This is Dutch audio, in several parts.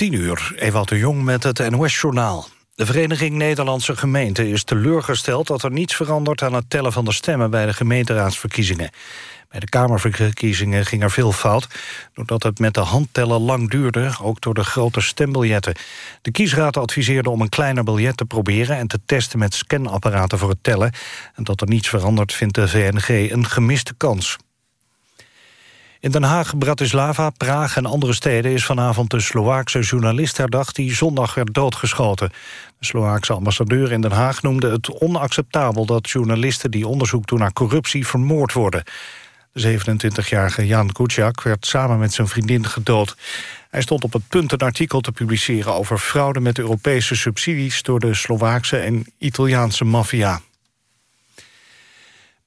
10 uur, Ewout de Jong met het NOS-journaal. De Vereniging Nederlandse Gemeenten is teleurgesteld... dat er niets verandert aan het tellen van de stemmen... bij de gemeenteraadsverkiezingen. Bij de Kamerverkiezingen ging er veel fout... doordat het met de handtellen lang duurde, ook door de grote stembiljetten. De kiesraad adviseerde om een kleiner biljet te proberen... en te testen met scanapparaten voor het tellen. En dat er niets verandert vindt de VNG een gemiste kans. In Den Haag, Bratislava, Praag en andere steden... is vanavond de Sloaakse journalist herdacht... die zondag werd doodgeschoten. De Sloaakse ambassadeur in Den Haag noemde het onacceptabel... dat journalisten die onderzoek doen naar corruptie vermoord worden. De 27-jarige Jan Kuciak werd samen met zijn vriendin gedood. Hij stond op het punt een artikel te publiceren... over fraude met Europese subsidies... door de Sloaakse en Italiaanse maffia.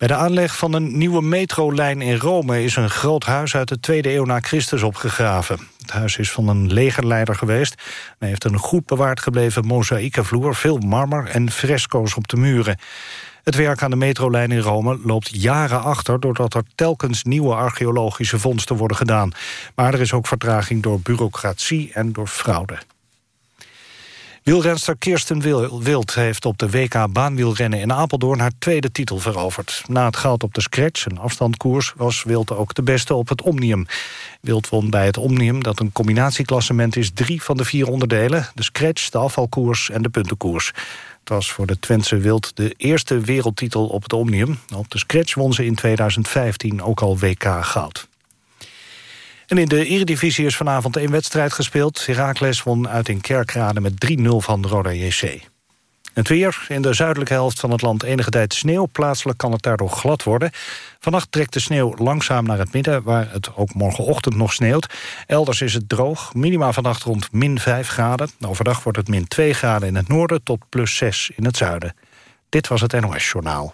Bij de aanleg van een nieuwe metrolijn in Rome... is een groot huis uit de tweede eeuw na Christus opgegraven. Het huis is van een legerleider geweest... Hij heeft een goed bewaard gebleven mozaïekenvloer... veel marmer en fresco's op de muren. Het werk aan de metrolijn in Rome loopt jaren achter... doordat er telkens nieuwe archeologische vondsten worden gedaan. Maar er is ook vertraging door bureaucratie en door fraude. Wielrenster Kirsten Wild heeft op de WK baanwielrennen in Apeldoorn haar tweede titel veroverd. Na het goud op de scratch, een afstandkoers, was Wild ook de beste op het Omnium. Wild won bij het Omnium, dat een combinatieklassement is, drie van de vier onderdelen. De scratch, de afvalkoers en de puntenkoers. Het was voor de Twentse Wild de eerste wereldtitel op het Omnium. Op de scratch won ze in 2015 ook al WK goud. En in de Eredivisie is vanavond één wedstrijd gespeeld. Heracles won uit in Kerkrade met 3-0 van Roda JC. Het weer, in de zuidelijke helft van het land enige tijd sneeuw. Plaatselijk kan het daardoor glad worden. Vannacht trekt de sneeuw langzaam naar het midden... waar het ook morgenochtend nog sneeuwt. Elders is het droog, minima vannacht rond min 5 graden. Overdag wordt het min 2 graden in het noorden tot plus 6 in het zuiden. Dit was het NOS Journaal.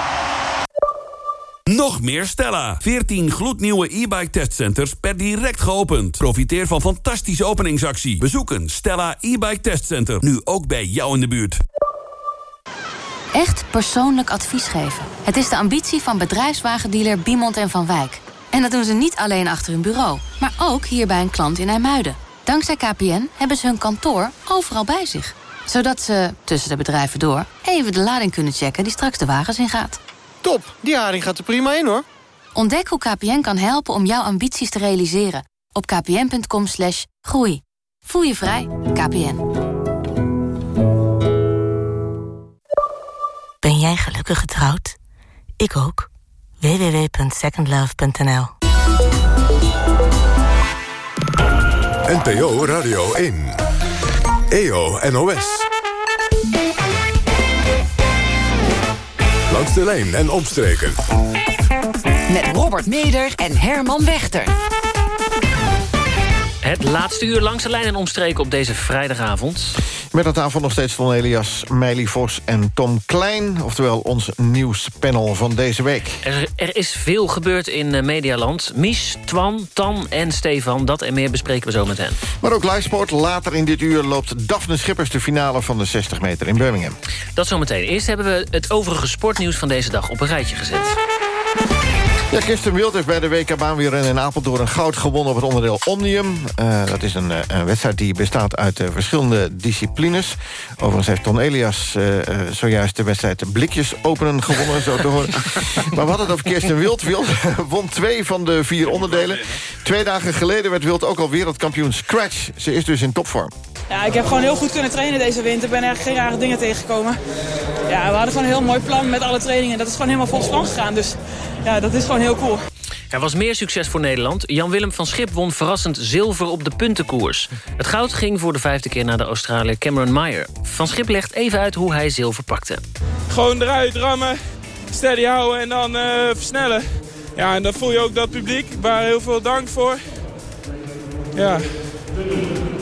Nog meer Stella. 14 gloednieuwe e-bike testcenters per direct geopend. Profiteer van fantastische openingsactie. Bezoeken Stella e-bike testcenter. Nu ook bij jou in de buurt. Echt persoonlijk advies geven. Het is de ambitie van bedrijfswagendealer Biemond en Van Wijk. En dat doen ze niet alleen achter hun bureau, maar ook hier bij een klant in IJmuiden. Dankzij KPN hebben ze hun kantoor overal bij zich. Zodat ze, tussen de bedrijven door, even de lading kunnen checken die straks de wagens ingaat. Top, die haring gaat er prima in hoor. Ontdek hoe KPN kan helpen om jouw ambities te realiseren. Op kpn.com slash groei. Voel je vrij, KPN. Ben jij gelukkig getrouwd? Ik ook. www.secondlove.nl NPO Radio 1 EO NOS Langs de lijn en omstreken. Met Robert Meder en Herman Wechter. Het laatste uur langs de lijn en omstreken op deze vrijdagavond. Met aan tafel nog steeds van Elias, Meili Vos en Tom Klein. Oftewel ons nieuwspanel van deze week. Er, er is veel gebeurd in uh, Medialand. Mies, Twan, Tan en Stefan. Dat en meer bespreken we zo met hen. Maar ook livesport. Later in dit uur loopt Daphne Schippers de finale van de 60 meter in Birmingham. Dat zometeen. Eerst hebben we het overige sportnieuws van deze dag op een rijtje gezet. Ja, Kirsten Wild heeft bij de WK baanwielrennen in Apeldoorn... goud gewonnen op het onderdeel Omnium. Uh, dat is een, een, wedstrijd die bestaat uit uh, verschillende disciplines. Overigens heeft Ton Elias uh, zojuist de wedstrijd blikjes openen gewonnen, zo te horen. maar we hadden het over Kirsten Wild. Wild won twee van de vier onderdelen. Twee dagen geleden werd Wild ook al wereldkampioen Scratch. Ze is dus in topvorm. Ja, ik heb gewoon heel goed kunnen trainen deze winter. Ik ben eigenlijk geen rare dingen tegengekomen. Ja, we hadden gewoon een heel mooi plan met alle trainingen. Dat is gewoon helemaal volgens plan gegaan. Dus ja, dat is gewoon heel cool. Er was meer succes voor Nederland. Jan-Willem van Schip won verrassend zilver op de puntenkoers. Het goud ging voor de vijfde keer naar de Australiër Cameron Meyer. Van Schip legt even uit hoe hij zilver pakte. Gewoon eruit rammen, steady houden en dan uh, versnellen. Ja, en dan voel je ook dat publiek. Waar heel veel dank voor. Ja,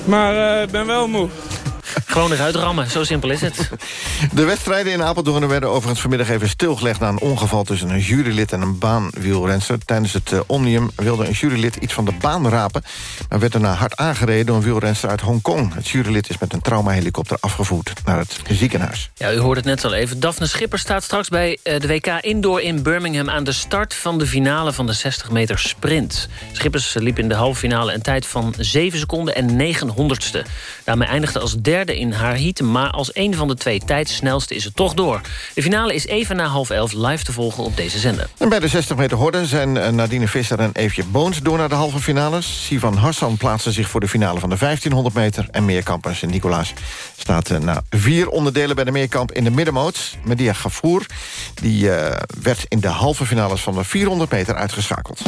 maar ik uh, ben wel moe. Gewoon eruit rammen, zo simpel is het. De wedstrijden in Apeldoorn werden overigens vanmiddag even stilgelegd... na een ongeval tussen een jurylid en een baanwielrenster. Tijdens het uh, Omnium wilde een jurylid iets van de baan rapen... maar werd daarna hard aangereden door een wielrenster uit Hongkong. Het jurylid is met een traumahelikopter afgevoerd naar het ziekenhuis. Ja, u hoort het net al even. Daphne Schipper staat straks bij uh, de WK Indoor in Birmingham... aan de start van de finale van de 60 meter sprint. Schippers liep in de halve finale een tijd van 7 seconden en 9 honderdste. Daarmee eindigde als derde in haar heat... maar als een van de twee tijdsnelste is het toch door. De finale is even na half elf live te volgen op deze zender. En bij de 60 meter horden zijn eh, Nadine Visser en Eefje Boons... door naar de halve finales. Sivan Hassan plaatste zich voor de finale van de 1500 meter... en meerkampers Nicolaas staat eh, na vier onderdelen bij de meerkamp in de middenmoot. Media Gafour die, uh, werd in de halve finales van de 400 meter uitgeschakeld.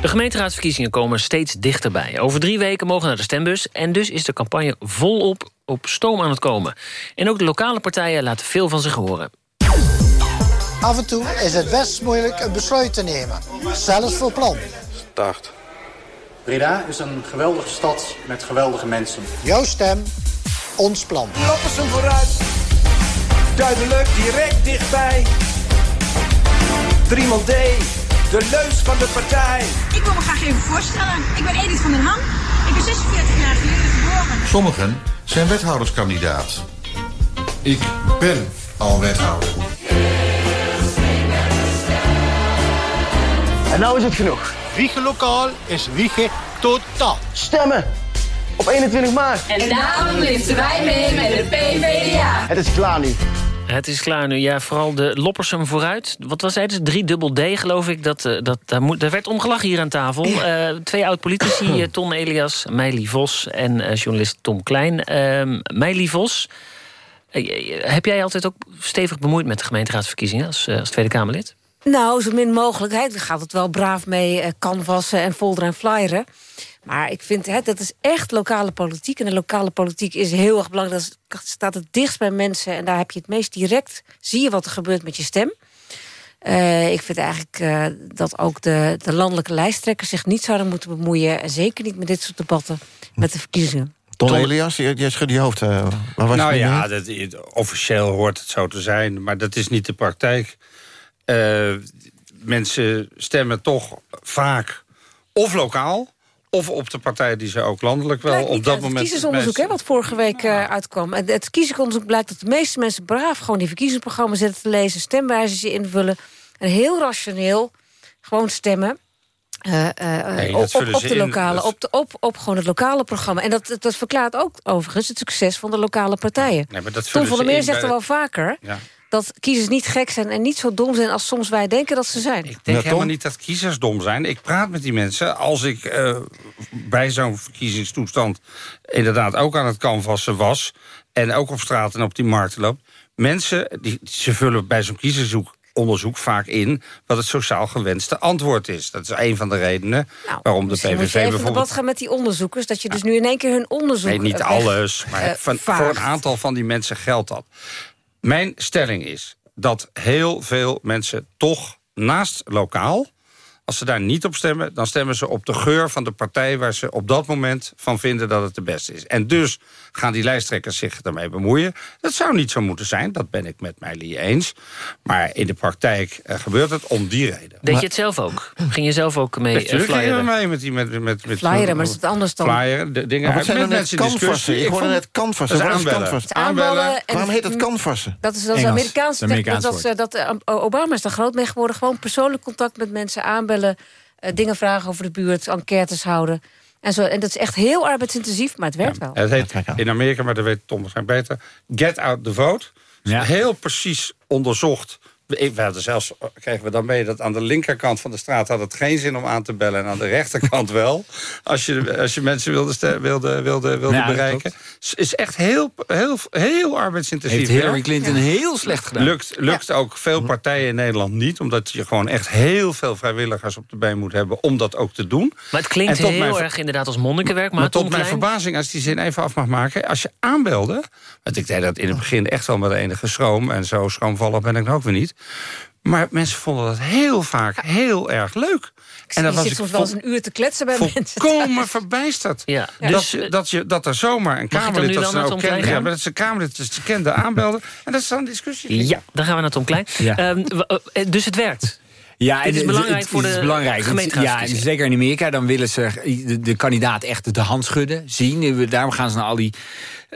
De gemeenteraadsverkiezingen komen steeds dichterbij. Over drie weken mogen naar de stembus... en dus is de campagne volop op stoom aan het komen. En ook de lokale partijen laten veel van zich horen. Af en toe is het best moeilijk een besluit te nemen. Zelfs voor plan. Start. Breda is een geweldige stad met geweldige mensen. Jouw stem, ons plan. Loppersen vooruit. Duidelijk, direct dichtbij. Driemaal D de leus van de partij. Ik wil me graag even voorstellen. Ik ben Edith van der Ham. Ik ben 46 jaar geleden. Sommigen zijn wethouderskandidaat. Ik ben al wethouder. En nou is het genoeg. Wiegen lokaal is wiegen totaal. Stemmen op 21 maart. En daarom liften wij mee met de PVDA. Het is klaar nu. Het is klaar nu. Ja, vooral de Loppersum vooruit. Wat was het? Drie dubbel D, geloof ik. Dat, eh, dat, daar, moet, daar werd omgelachen hier aan tafel. Uh, twee oud-politici, Ton Elias, Meili Vos en uh, journalist Tom Klein. Uh, Meili Vos, heb jij altijd ook stevig bemoeid met de gemeenteraadsverkiezingen als, als Tweede Kamerlid? Nou, zo min mogelijk. Hij gaat het wel braaf mee canvassen en folderen en flyeren. Maar ik vind, hè, dat is echt lokale politiek. En de lokale politiek is heel erg belangrijk. Dat staat het dichtst bij mensen. En daar heb je het meest direct... zie je wat er gebeurt met je stem. Uh, ik vind eigenlijk uh, dat ook de, de landelijke lijsttrekkers... zich niet zouden moeten bemoeien. En zeker niet met dit soort debatten. Met de verkiezingen. Ton Elias, jij schudt je hoofd. Uh, waar nou ja, dat, officieel hoort het zo te zijn. Maar dat is niet de praktijk. mensen stemmen toch vaak of lokaal of op de partij die ze ook landelijk wel op dat moment... Het kiezersonderzoek, hè, wat vorige week uh, uitkwam. Het, het kiezersonderzoek blijkt dat de meeste mensen braaf... gewoon die verkiezingsprogramma's zitten te lezen... stemwijzers invullen en heel rationeel gewoon stemmen... Uh, uh, nee, op, op, op de lokale, op, de, op, op gewoon het lokale programma. En dat, dat verklaart ook overigens het succes van de lokale partijen. Nee, maar dat Tom van der Meer zegt er wel vaker... Ja dat kiezers niet gek zijn en niet zo dom zijn... als soms wij denken dat ze zijn. Ik denk helemaal niet dat kiezers dom zijn. Ik praat met die mensen. Als ik uh, bij zo'n verkiezingstoestand... inderdaad ook aan het canvassen was... en ook op straat en op die markt loopt... mensen, die, ze vullen bij zo'n kiezerszoek onderzoek vaak in wat het sociaal gewenste antwoord is. Dat is een van de redenen nou, waarom de PVV moet je bijvoorbeeld... wat gaan met die onderzoekers, dat je dus nu in één keer hun onderzoek... Nee, niet alles, maar uh, van, voor een aantal van die mensen geldt dat. Mijn stelling is dat heel veel mensen toch naast lokaal... als ze daar niet op stemmen, dan stemmen ze op de geur van de partij... waar ze op dat moment van vinden dat het de beste is. En dus gaan die lijsttrekkers zich daarmee bemoeien. Dat zou niet zo moeten zijn, dat ben ik met Meili eens. Maar in de praktijk uh, gebeurt het om die reden. Deed je het zelf ook? Ging je zelf ook mee uh, flyeren? mee met die... Met, met, met, flyeren, maar is het anders dan? Flyeren, de dingen... Zijn met mensen canvassen? Ik hoorde net canvassen. Dat is aanbellen. aanbellen. Waarom heet het canvassen? Dat is, dat is Amerikaans. Dat, dat, dat, Obama is daar groot mee geworden. Gewoon persoonlijk contact met mensen aanbellen. Uh, dingen vragen over de buurt, enquêtes houden. En, zo, en dat is echt heel arbeidsintensief, maar het werkt wel. Het heet in Amerika, maar dat weet Tom waarschijnlijk beter... Get out the vote. Ja. Heel precies onderzocht we hadden zelfs, kregen we dan mee dat aan de linkerkant van de straat had het geen zin om aan te bellen. En aan de rechterkant wel. Als je, als je mensen wilde, wilde, wilde, wilde ja, bereiken. Het is echt heel, heel, heel arbeidsintensief. Heeft Hillary Clinton heel slecht gedaan. Lukt, lukt ook veel partijen in Nederland niet. Omdat je gewoon echt heel veel vrijwilligers op de been moet hebben. Om dat ook te doen. Maar het klinkt heel erg inderdaad als monnikenwerk. Maar, maar tot mijn verbazing, als die zin even af mag maken. Als je aanbelde. Want ik deed dat in het begin echt wel met enige schroom. En zo schroomvallig ben ik ook weer niet. Maar mensen vonden dat heel vaak heel erg leuk. En dan was zit soms wel eens een uur te kletsen bij mensen. Volkomen verbijsterd. Ja. Dus, dat, dat, je, dat er zomaar een Kamerlid... dat ze nou ook kenden, ja, dat ze Kamerlid dat ze kende aanbelden. En dat is dan een discussie. Ja, dan gaan we naar Tom Klein. Ja. Um, dus het werkt. Ja, het is belangrijk het, voor de belangrijk. Ja, zeker in Amerika. Dan willen ze de, de, kandidaat echt de hand schudden, zien. Daarom gaan ze naar al die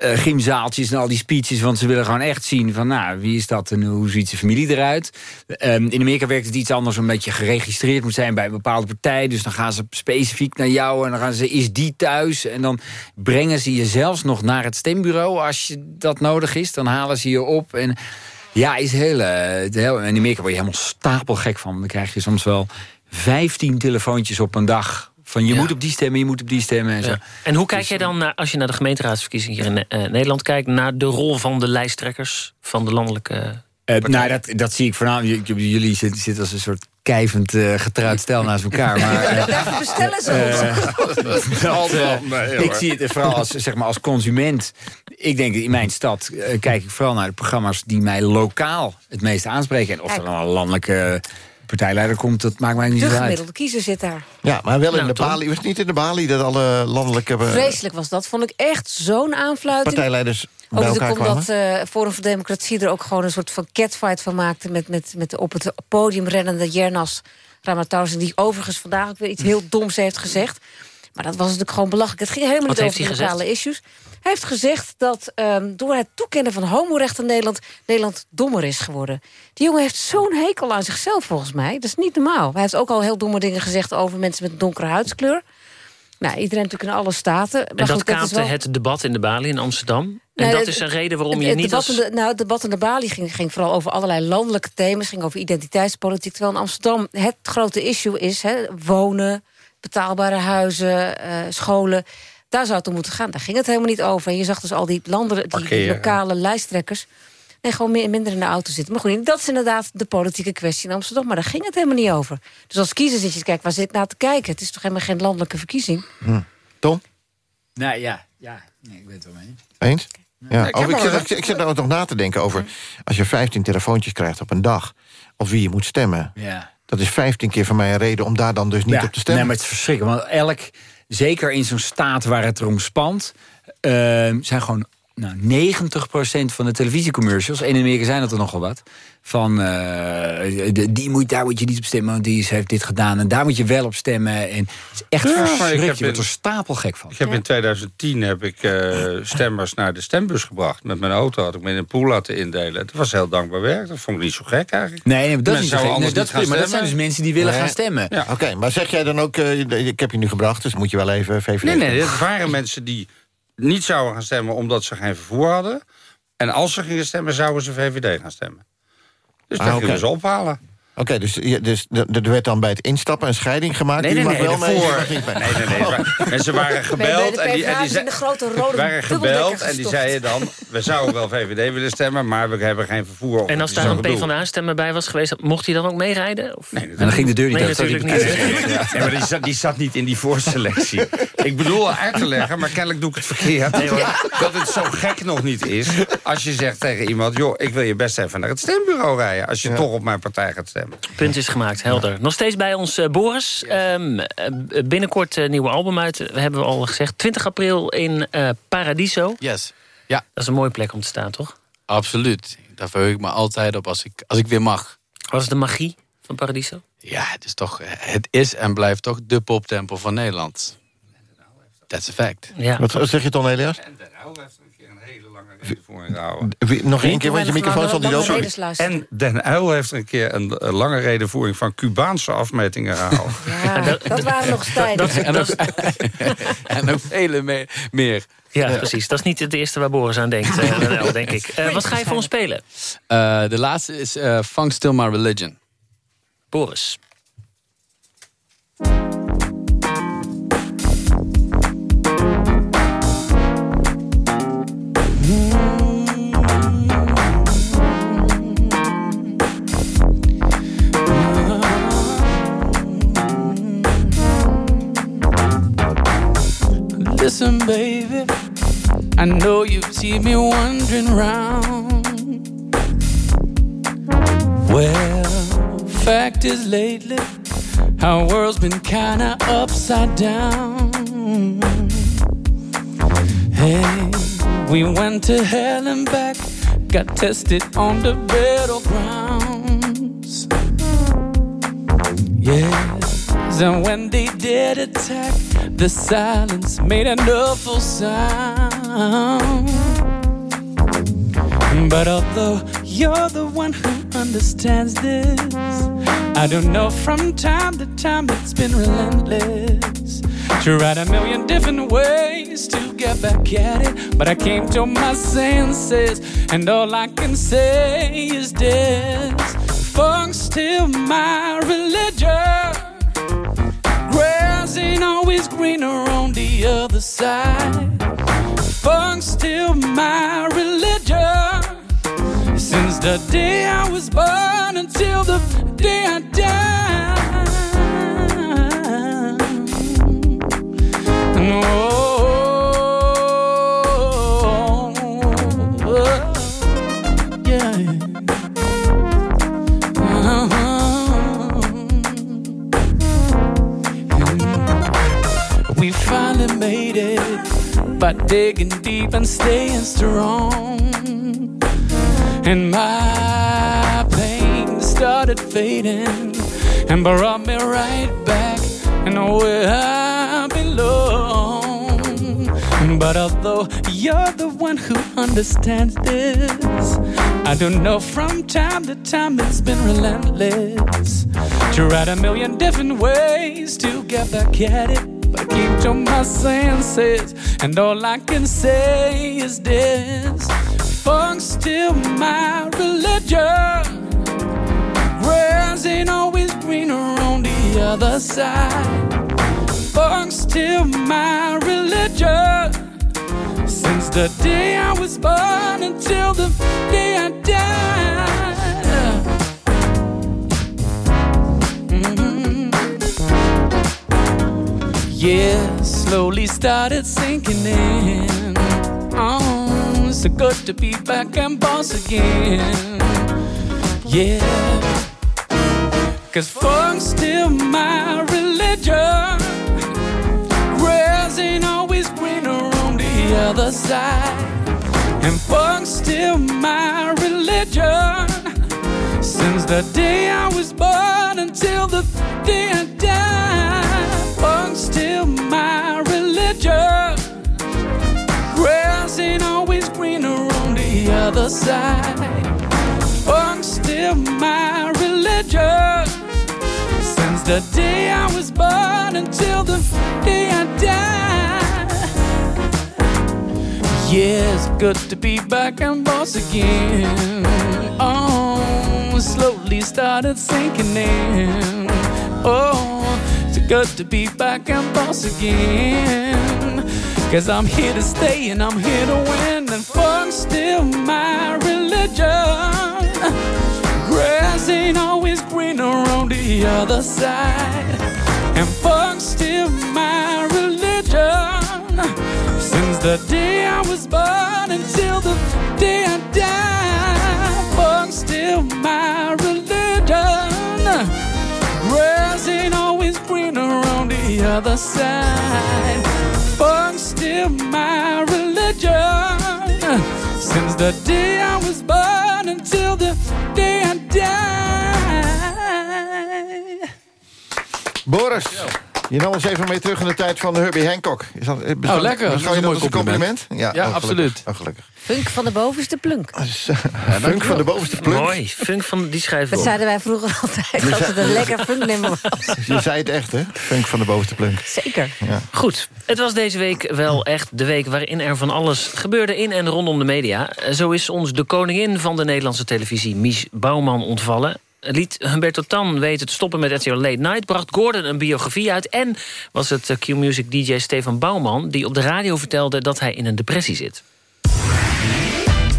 uh, gymzaaltjes en al die speeches. Want ze willen gewoon echt zien van, nou, wie is dat en hoe ziet zijn familie eruit. Um, in Amerika werkt het iets anders, omdat je geregistreerd moet zijn bij een bepaalde partij. Dus dan gaan ze specifiek naar jou en dan gaan ze, is die thuis? En dan brengen ze je zelfs nog naar het stembureau als je dat nodig is. Dan halen ze je op en... Ja, is heel, uh, heel, in Amerika word je helemaal stapelgek van. Dan krijg je soms wel 15 telefoontjes op een dag. Van je moet op die stemmen, je moet op die stemmen. En, zo. en hoe kijk dus, jij dan, naar, als je naar de gemeenteraadsverkiezingen hier in uh, Nederland kijkt... naar de rol van de lijsttrekkers van de landelijke uh, nou, dat, dat zie ik voornamelijk. Jullie zitten, zitten als een soort kijvend uh, getrouwd stel naast elkaar. Maar, uh, Daarvoor bestellen ze ons. ik zie het vooral als, zeg maar, als consument. Ik denk in mijn stad kijk ik vooral naar de programma's... die mij lokaal het meest aanspreken. En of er dan een landelijke partijleider komt, dat maakt mij niet uit. De gemiddelde kiezer zit daar. Ja, maar wel in nou, de Bali. Was het niet in de Bali dat alle landelijke... Vreselijk was dat. Vond ik echt zo'n aanfluiting. Partijleiders bij ook elkaar omdat uh, Forum voor Democratie er ook gewoon een soort van catfight van maakte... met, met, met op het podium rennende Jernas Ramataus... die overigens vandaag ook weer iets heel doms heeft gezegd. Maar dat was natuurlijk gewoon belachelijk. Het ging helemaal Wat niet over lokale issues. Hij heeft gezegd dat um, door het toekennen van homorechten in Nederland... Nederland dommer is geworden. Die jongen heeft zo'n hekel aan zichzelf volgens mij. Dat is niet normaal. Hij heeft ook al heel domme dingen gezegd over mensen met een donkere huidskleur. Nou, iedereen natuurlijk in alle staten. Maar en dat goed, kaapte wel... het debat in de Bali in Amsterdam. En Nee, dat is een reden waarom je het niet als... de, nou, het debat in de Bali ging, ging vooral over allerlei landelijke thema's. ging over identiteitspolitiek. Terwijl in Amsterdam het grote issue is... Hè, wonen, betaalbare huizen, eh, scholen. Daar zou het om moeten gaan. Daar ging het helemaal niet over. En je zag dus al die, landen, die, lokale lijsttrekkers... Nee, gewoon meer, minder in de auto zitten. Maar goed, dat is inderdaad de politieke kwestie in Amsterdam. Maar daar ging het helemaal niet over. Dus als kiezer zit je te kijken, waar zit nou te kijken? Het is toch helemaal geen landelijke verkiezing? Tom? Nou ja, ja nee, ik ben het wel mee. Eens? Ja, ik ik, zit, ik, ik zit nou nog na te denken over... als je 15 telefoontjes krijgt op een dag... op wie je moet stemmen. Ja. Dat is 15 keer voor mij een reden om daar dan dus niet Ja, op te stemmen. Nee, maar het is verschrikkelijk. Want elk, zeker in zo'n staat waar het erom spant... eh, zijn gewoon nou, 90% van de televisiecommercials... en in Amerika zijn dat er nogal wat... van eh, de- die moet, daar moet je niet op stemmen... want die heeft dit gedaan en daar moet je wel op stemmen. En het is echt Ja, maar ik verschrikkelijk. heb Je wordt er stapelgek van. Ik heb in 2010 heb ik eh, stemmers naar de stembus gebracht. Met mijn auto had ik me in een pool laten indelen. Dat was heel dankbaar werk. Dat vond ik niet zo gek eigenlijk. Nee, nee, maar dat, is niet zo gek. Nee, dat, niet prima. dat zijn dus mensen die willen Nee. gaan stemmen. Ja. Oké, maar zeg jij dan ook... eh, ik heb je nu gebracht, dus moet je wel even VVD Nee, nee, dit waren mensen die niet zouden gaan stemmen omdat ze geen vervoer hadden. En als ze gingen stemmen, zouden ze VVD gaan stemmen. Dus Ah, dat oké. gingen ze ophalen. Oké, dus, je- dus er er werd dan bij het instappen een scheiding gemaakt. Nee, nee, wel mee. Nee, nee, nee. Maar Mensen waren gebeld en die, en die, in de grote rode waren gebeld en die zeiden dan... we zouden wel VVD willen stemmen, maar we hebben geen vervoer. En als daar een bedoeld. PvdA-stemmer bij was geweest... mocht hij dan ook meerijden? Of? Nee, En dan ging de deur niet Nee, uit. natuurlijk niet. Ja, maar die zat, die zat niet in die voorselectie. Ik bedoel uit te leggen, maar kennelijk doe ik het verkeerd. dat het zo gek nog niet is. Als je zegt tegen iemand... joh, ik wil je best even naar het stembureau rijden... als je toch op mijn partij gaat stemmen. Punt is gemaakt, helder. Nog steeds bij ons eh, Boris. Ehm, eh, binnenkort een nieuwe album uit, eh, hebben we al gezegd. 20 april in eh, Paradiso. Yes. Ja. Dat is een mooie plek om te staan, toch? Absoluut. Daar verheug ik me altijd op als ik, als ik weer mag. Wat is de magie van Paradiso? Ja, het is toch, het is en blijft toch de poptempel van Nederland. That's a fact. Ja. Wat zeg je dan, Elias? Voor ingehouden. Wie- Nog één keer, want je microfoon stond niet open. En Den Uyl heeft een keer een, een lange redenvoering... van Cubaanse afmetingen gehaald. Ja, dat waren nog tijden. En en ook vele me- meer. Ja, precies. Dat is niet het eerste waar Boris aan denkt, eh, wel, denk ik. Eh, wat ga je voor ons spelen? Eh, de laatste is eh Funk Still My Religion. Boris. Listen, baby, I know you've seen me wandering round. Well, fact is, lately, our world's been kinda upside down. Hey, we went to hell and back, got tested on the battlegrounds. Yes, and when they did attack, the silence made an awful sound. But although you're the one who understands this, I don't know from time to time it's been relentless. Tried a million different ways to get back at it, but I came to my senses, and all I can say is this: Funk's still my religion. Ain't always greener on the other side. Funk's still my religion. Since the day I was born until the day I die. Oh, by digging deep and staying strong. And my pain started fading and brought me right back and where I belong. But although you're the one who understands this, I don't know from time to time it's been relentless. Tried a million different ways to get back at it, but I came to my senses, and all I can say is this: Funk's still my religion. Grass ain't always greener on the other side. Funk's still my religion. Since the day I was born until the day I die. Yeah, slowly started sinking in. Oh, so good to be back and boss again. Yeah. Cause funk's still my religion. Grass ain't always greener on the other side. And funk's still my religion. Since the day I was born until the day I die. Funk's still my religion. Grass ain't always greener on the other side. Funk's still my religion. Since the day I was born until the day I die. Yeah, it's good to be back and boss again. Oh, slowly started sinking in. Oh, it's good to be back and boss again. Cause I'm here to stay and I'm here to win. And funk's still my religion. Grass ain't always greener on the other side. And funk's still my religion. Since the day I was born until the day I die. Funk's still my religion. The other side. Funk's still my religion. Since the day I was born until the day I die. Boris, je nam ons even mee terug in de tijd van Herbie Hancock. Is dat, eh, Oh, lekker. Dat is een een compliment? Ja, oh, absoluut. Oh, gelukkig. Funk van de bovenste plunk. Funk van de bovenste plunk. Mooi, funk van die schrijven Dat op. zeiden wij vroeger altijd, dat het een lekker funknummer was. Je zei het echt, hè? Funk van de bovenste plunk. Zeker. Ja. Goed, het was deze week wel echt de week waarin er van alles gebeurde in en rondom de media. Zo is ons de koningin van de Nederlandse televisie, Mies Bouwman, ontvallen. Liet Humberto Tan weten te stoppen met RTL Late Night... bracht Gordon een biografie uit... en was het eh, Q-Music DJ Stefan Bouwman... die op de radio vertelde dat hij in een depressie zit.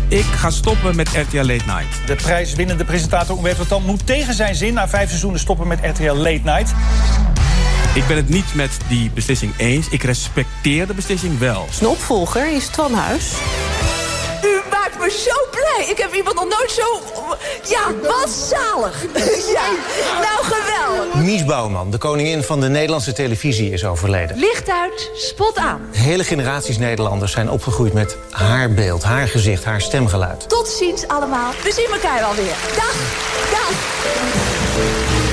Ik ga stoppen met RTL Late Night. De prijswinnende presentator Umberto Tan moet tegen zijn zin... na vijf seizoenen stoppen met RTL Late Night. Ik ben het niet met die beslissing eens. Ik respecteer de beslissing wel. Zijn opvolger is Twan Huis. Me zo blij. Ik heb iemand nog nooit zo... Ja, wat zalig. Ja, nou geweldig. Mies Bouwman, de koningin van de Nederlandse televisie, is overleden. Licht uit, spot aan. Hele generaties Nederlanders zijn opgegroeid met haar beeld, haar gezicht, haar stemgeluid. Tot ziens allemaal. We zien elkaar wel weer. Dag, dag.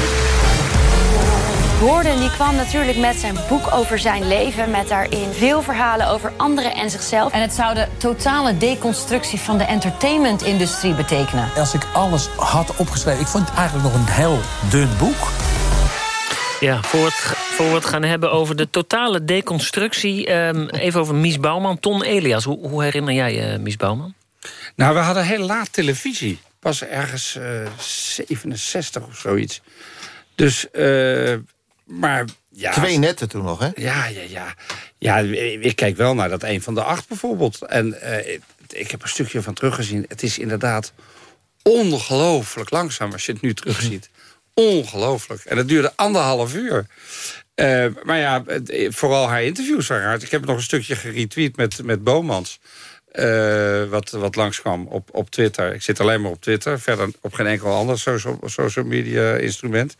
Gordon die kwam natuurlijk met zijn boek over zijn leven... met daarin veel verhalen over anderen en zichzelf. En het zou de totale deconstructie van de entertainmentindustrie betekenen. Als ik alles had opgeschreven... ik vond het eigenlijk nog een heel dun boek. Ja, voor, het, voor we het gaan hebben over de totale deconstructie... Um, even over Mies Bouwman. Ton Elias, hoe, hoe herinner jij je uh, Mies Bouwman? Nou, we hadden heel laat televisie. Pas ergens uh, 67 of zoiets. Dus... Uh, maar ja, Twee netten toen nog, hè? Ja, ja, ja. Ja, ik kijk wel naar dat een van de acht bijvoorbeeld. En uh, ik heb een stukje van teruggezien. Het is inderdaad ongelooflijk langzaam als je het nu terugziet. Ongelooflijk. En het duurde anderhalf uur. Uh, maar ja, vooral haar interviews waren hard. Ik heb nog een stukje geretweet met, met Bomans. Uh, wat, wat langskwam op, op Twitter. Ik zit alleen maar op Twitter. Verder op geen enkel ander social, social media instrument.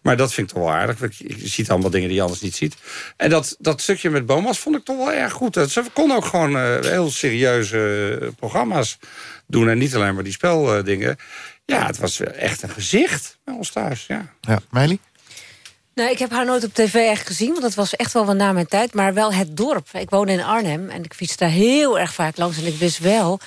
Maar dat vind ik toch wel aardig. Je ziet allemaal dingen die je anders niet ziet. En dat, dat stukje met Bomas vond ik toch wel erg goed. Ze kon ook gewoon uh, heel serieuze programma's doen. En niet alleen maar die speldingen. Ja, het was echt een gezicht bij ons thuis. Ja, ja Meili? Nou, ik heb haar nooit op tv echt gezien, want dat was echt wel wat na mijn tijd. Maar wel het dorp. Ik woon in Arnhem en ik fiets daar heel erg vaak langs. En ik wist wel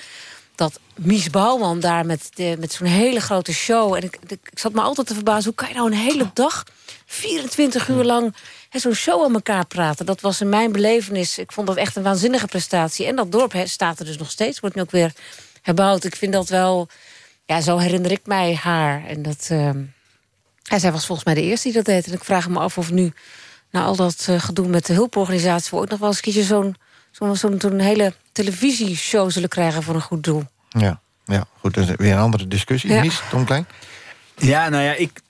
dat Mies Bouwman daar met, de, met zo'n hele grote show... en ik, ik, zat me altijd te verbazen, hoe kan je nou een hele dag... 24 uur lang zo'n show aan elkaar praten. Dat was in mijn belevenis, ik vond dat echt een waanzinnige prestatie. En dat dorp he, staat er dus nog steeds, wordt nu ook weer herbouwd. Ik vind dat wel, ja, zo herinner ik mij haar. En dat... Uh, en zij was volgens mij de eerste die dat deed. En ik vraag me af of nu, na al dat uh, gedoe met de hulporganisatie... we ook nog wel eens een keertje zo'n zo'n zo zo hele televisieshow zullen krijgen voor een goed doel. Ja, ja goed, dat is weer een andere discussie. Ja. Mies, Tom Klein? Ja, nou ja, ik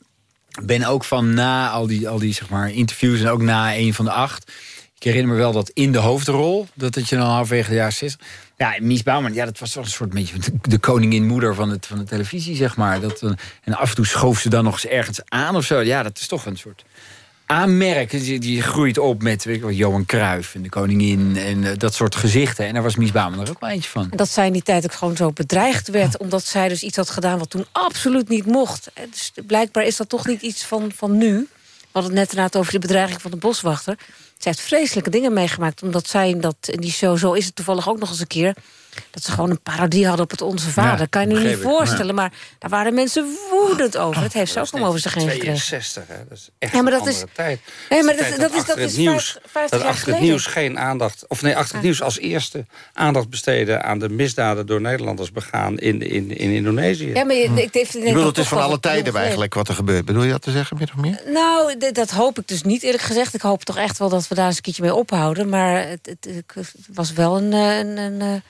ben ook van na al die, al die zeg maar, interviews... en ook na een van de acht... Ik herinner me wel dat in de hoofdrol, dat dat je dan halverwege de jaren 60... Ja, Mies Bouwman, ja, dat was toch een soort beetje de, de koningin moeder van, het, van de televisie, zeg maar. Dat, en af en toe schoof ze dan nog eens ergens aan of zo. Ja, dat is toch een soort aanmerk. Die, die groeit op met weet ik wel, Johan Cruijff en de koningin en uh, dat soort gezichten. En daar was Mies Bouwman er ook wel eentje van. Dat zij in die tijd ook gewoon zo bedreigd werd... omdat zij dus iets had gedaan wat toen absoluut niet mocht. Dus blijkbaar is dat toch niet iets van, van nu. We hadden het net inderdaad over de bedreiging van de boswachter... Zij heeft vreselijke dingen meegemaakt. Omdat zij in, dat, in die show, zo is het toevallig ook nog eens een keer... dat ze gewoon een parodie hadden op het Onze Vader. Ja, kan je nu niet voorstellen, maar daar waren mensen woedend over. Dat heeft ze ook allemaal over zich heen gekregen. 62, hè? Dat is echt ja, maar dat is, tijd. Nee, maar dat, dat, is, dat is nieuws, 50 dat achter het nieuws geen aandacht... of nee, achter het nieuws als eerste aandacht besteden... aan de misdaden door Nederlanders begaan in, in, in Indonesië. Ja, maar je, ik, ik, ik bedoel, het is van alle tijden eigenlijk wat er gebeurt. Bedoel je dat te zeggen, meer of meer? Nou, dat hoop ik dus niet, eerlijk gezegd. Ik hoop toch echt wel dat we daar eens een keertje mee ophouden. Maar het, het, het was wel een... een, een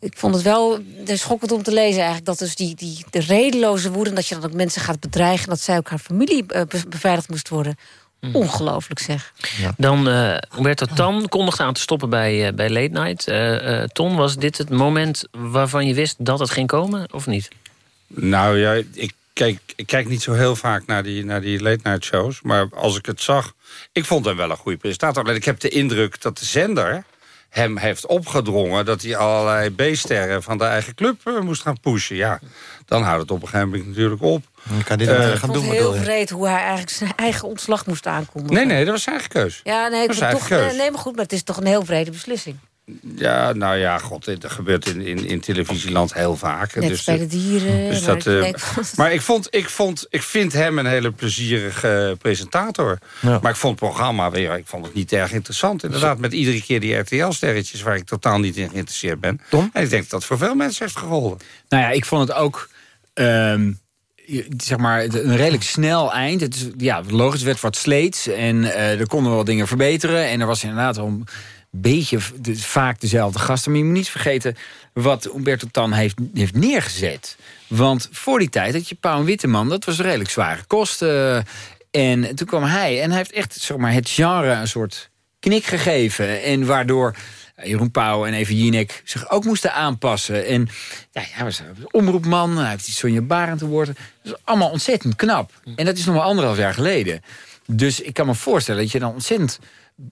ik vond het wel schokkend om te lezen eigenlijk... dat dus die, die de redeloze woede... dat je dan ook mensen gaat bedreigen... dat zij ook haar familie beveiligd moest worden. Mm. Ongelooflijk zeg. Ja. Dan uh, Humberto Tan kondigde aan te stoppen bij, uh, bij Late Night. Uh, Ton, was dit het moment waarvan je wist dat het ging komen, of niet? Nou ja, ik kijk, ik kijk niet zo heel vaak naar die, naar die Late Night shows. Maar als ik het zag... Ik vond hem wel een goede presentator. Alleen ik heb de indruk dat de zender hem heeft opgedrongen... dat hij allerlei B-sterren van de eigen club uh, moest gaan pushen. Ja, dan houdt het op een gegeven moment natuurlijk op. Dan kan dit uh, gaan doen. Ik vond heel vreed hoe hij eigenlijk zijn eigen ontslag moest aankondigen. Nee, nee, dat was zijn eigen keus. Ja, nee, ik dat toch, keus. nee, maar goed, maar het is toch een heel vrede beslissing. Ja, nou ja, god, dat gebeurt in, in, in televisieland heel vaak. Net dus, bij de dieren. Dus dat, uh, maar ik, vond, ik, vond, ik vind hem een hele plezierige presentator. Ja. Maar ik vond het programma weer, ik vond het niet erg interessant. Inderdaad, met iedere keer die RTL-sterretjes... waar ik totaal niet in geïnteresseerd ben. Tom? En ik denk dat dat voor veel mensen heeft geholpen. Nou ja, ik vond het ook... Um zeg maar, een redelijk snel eind. Het is, ja, logisch werd wat sleets en uh, er konden wel dingen verbeteren. En er was inderdaad om beetje de, vaak dezelfde gasten. Maar je moet niet vergeten wat Umberto Tan heeft, heeft neergezet. Want voor die tijd had je Pauw Witteman, dat was redelijk zware kosten. En toen kwam hij en hij heeft echt zeg maar, het genre een soort knik gegeven. En waardoor Jeroen Pauw en Even Jinek zich ook moesten aanpassen. En ja, hij was omroepman, hij heeft die Sonja Barend te worden. Dat is allemaal ontzettend knap. En dat is nog maar anderhalf jaar geleden. Dus ik kan me voorstellen dat je dan ontzettend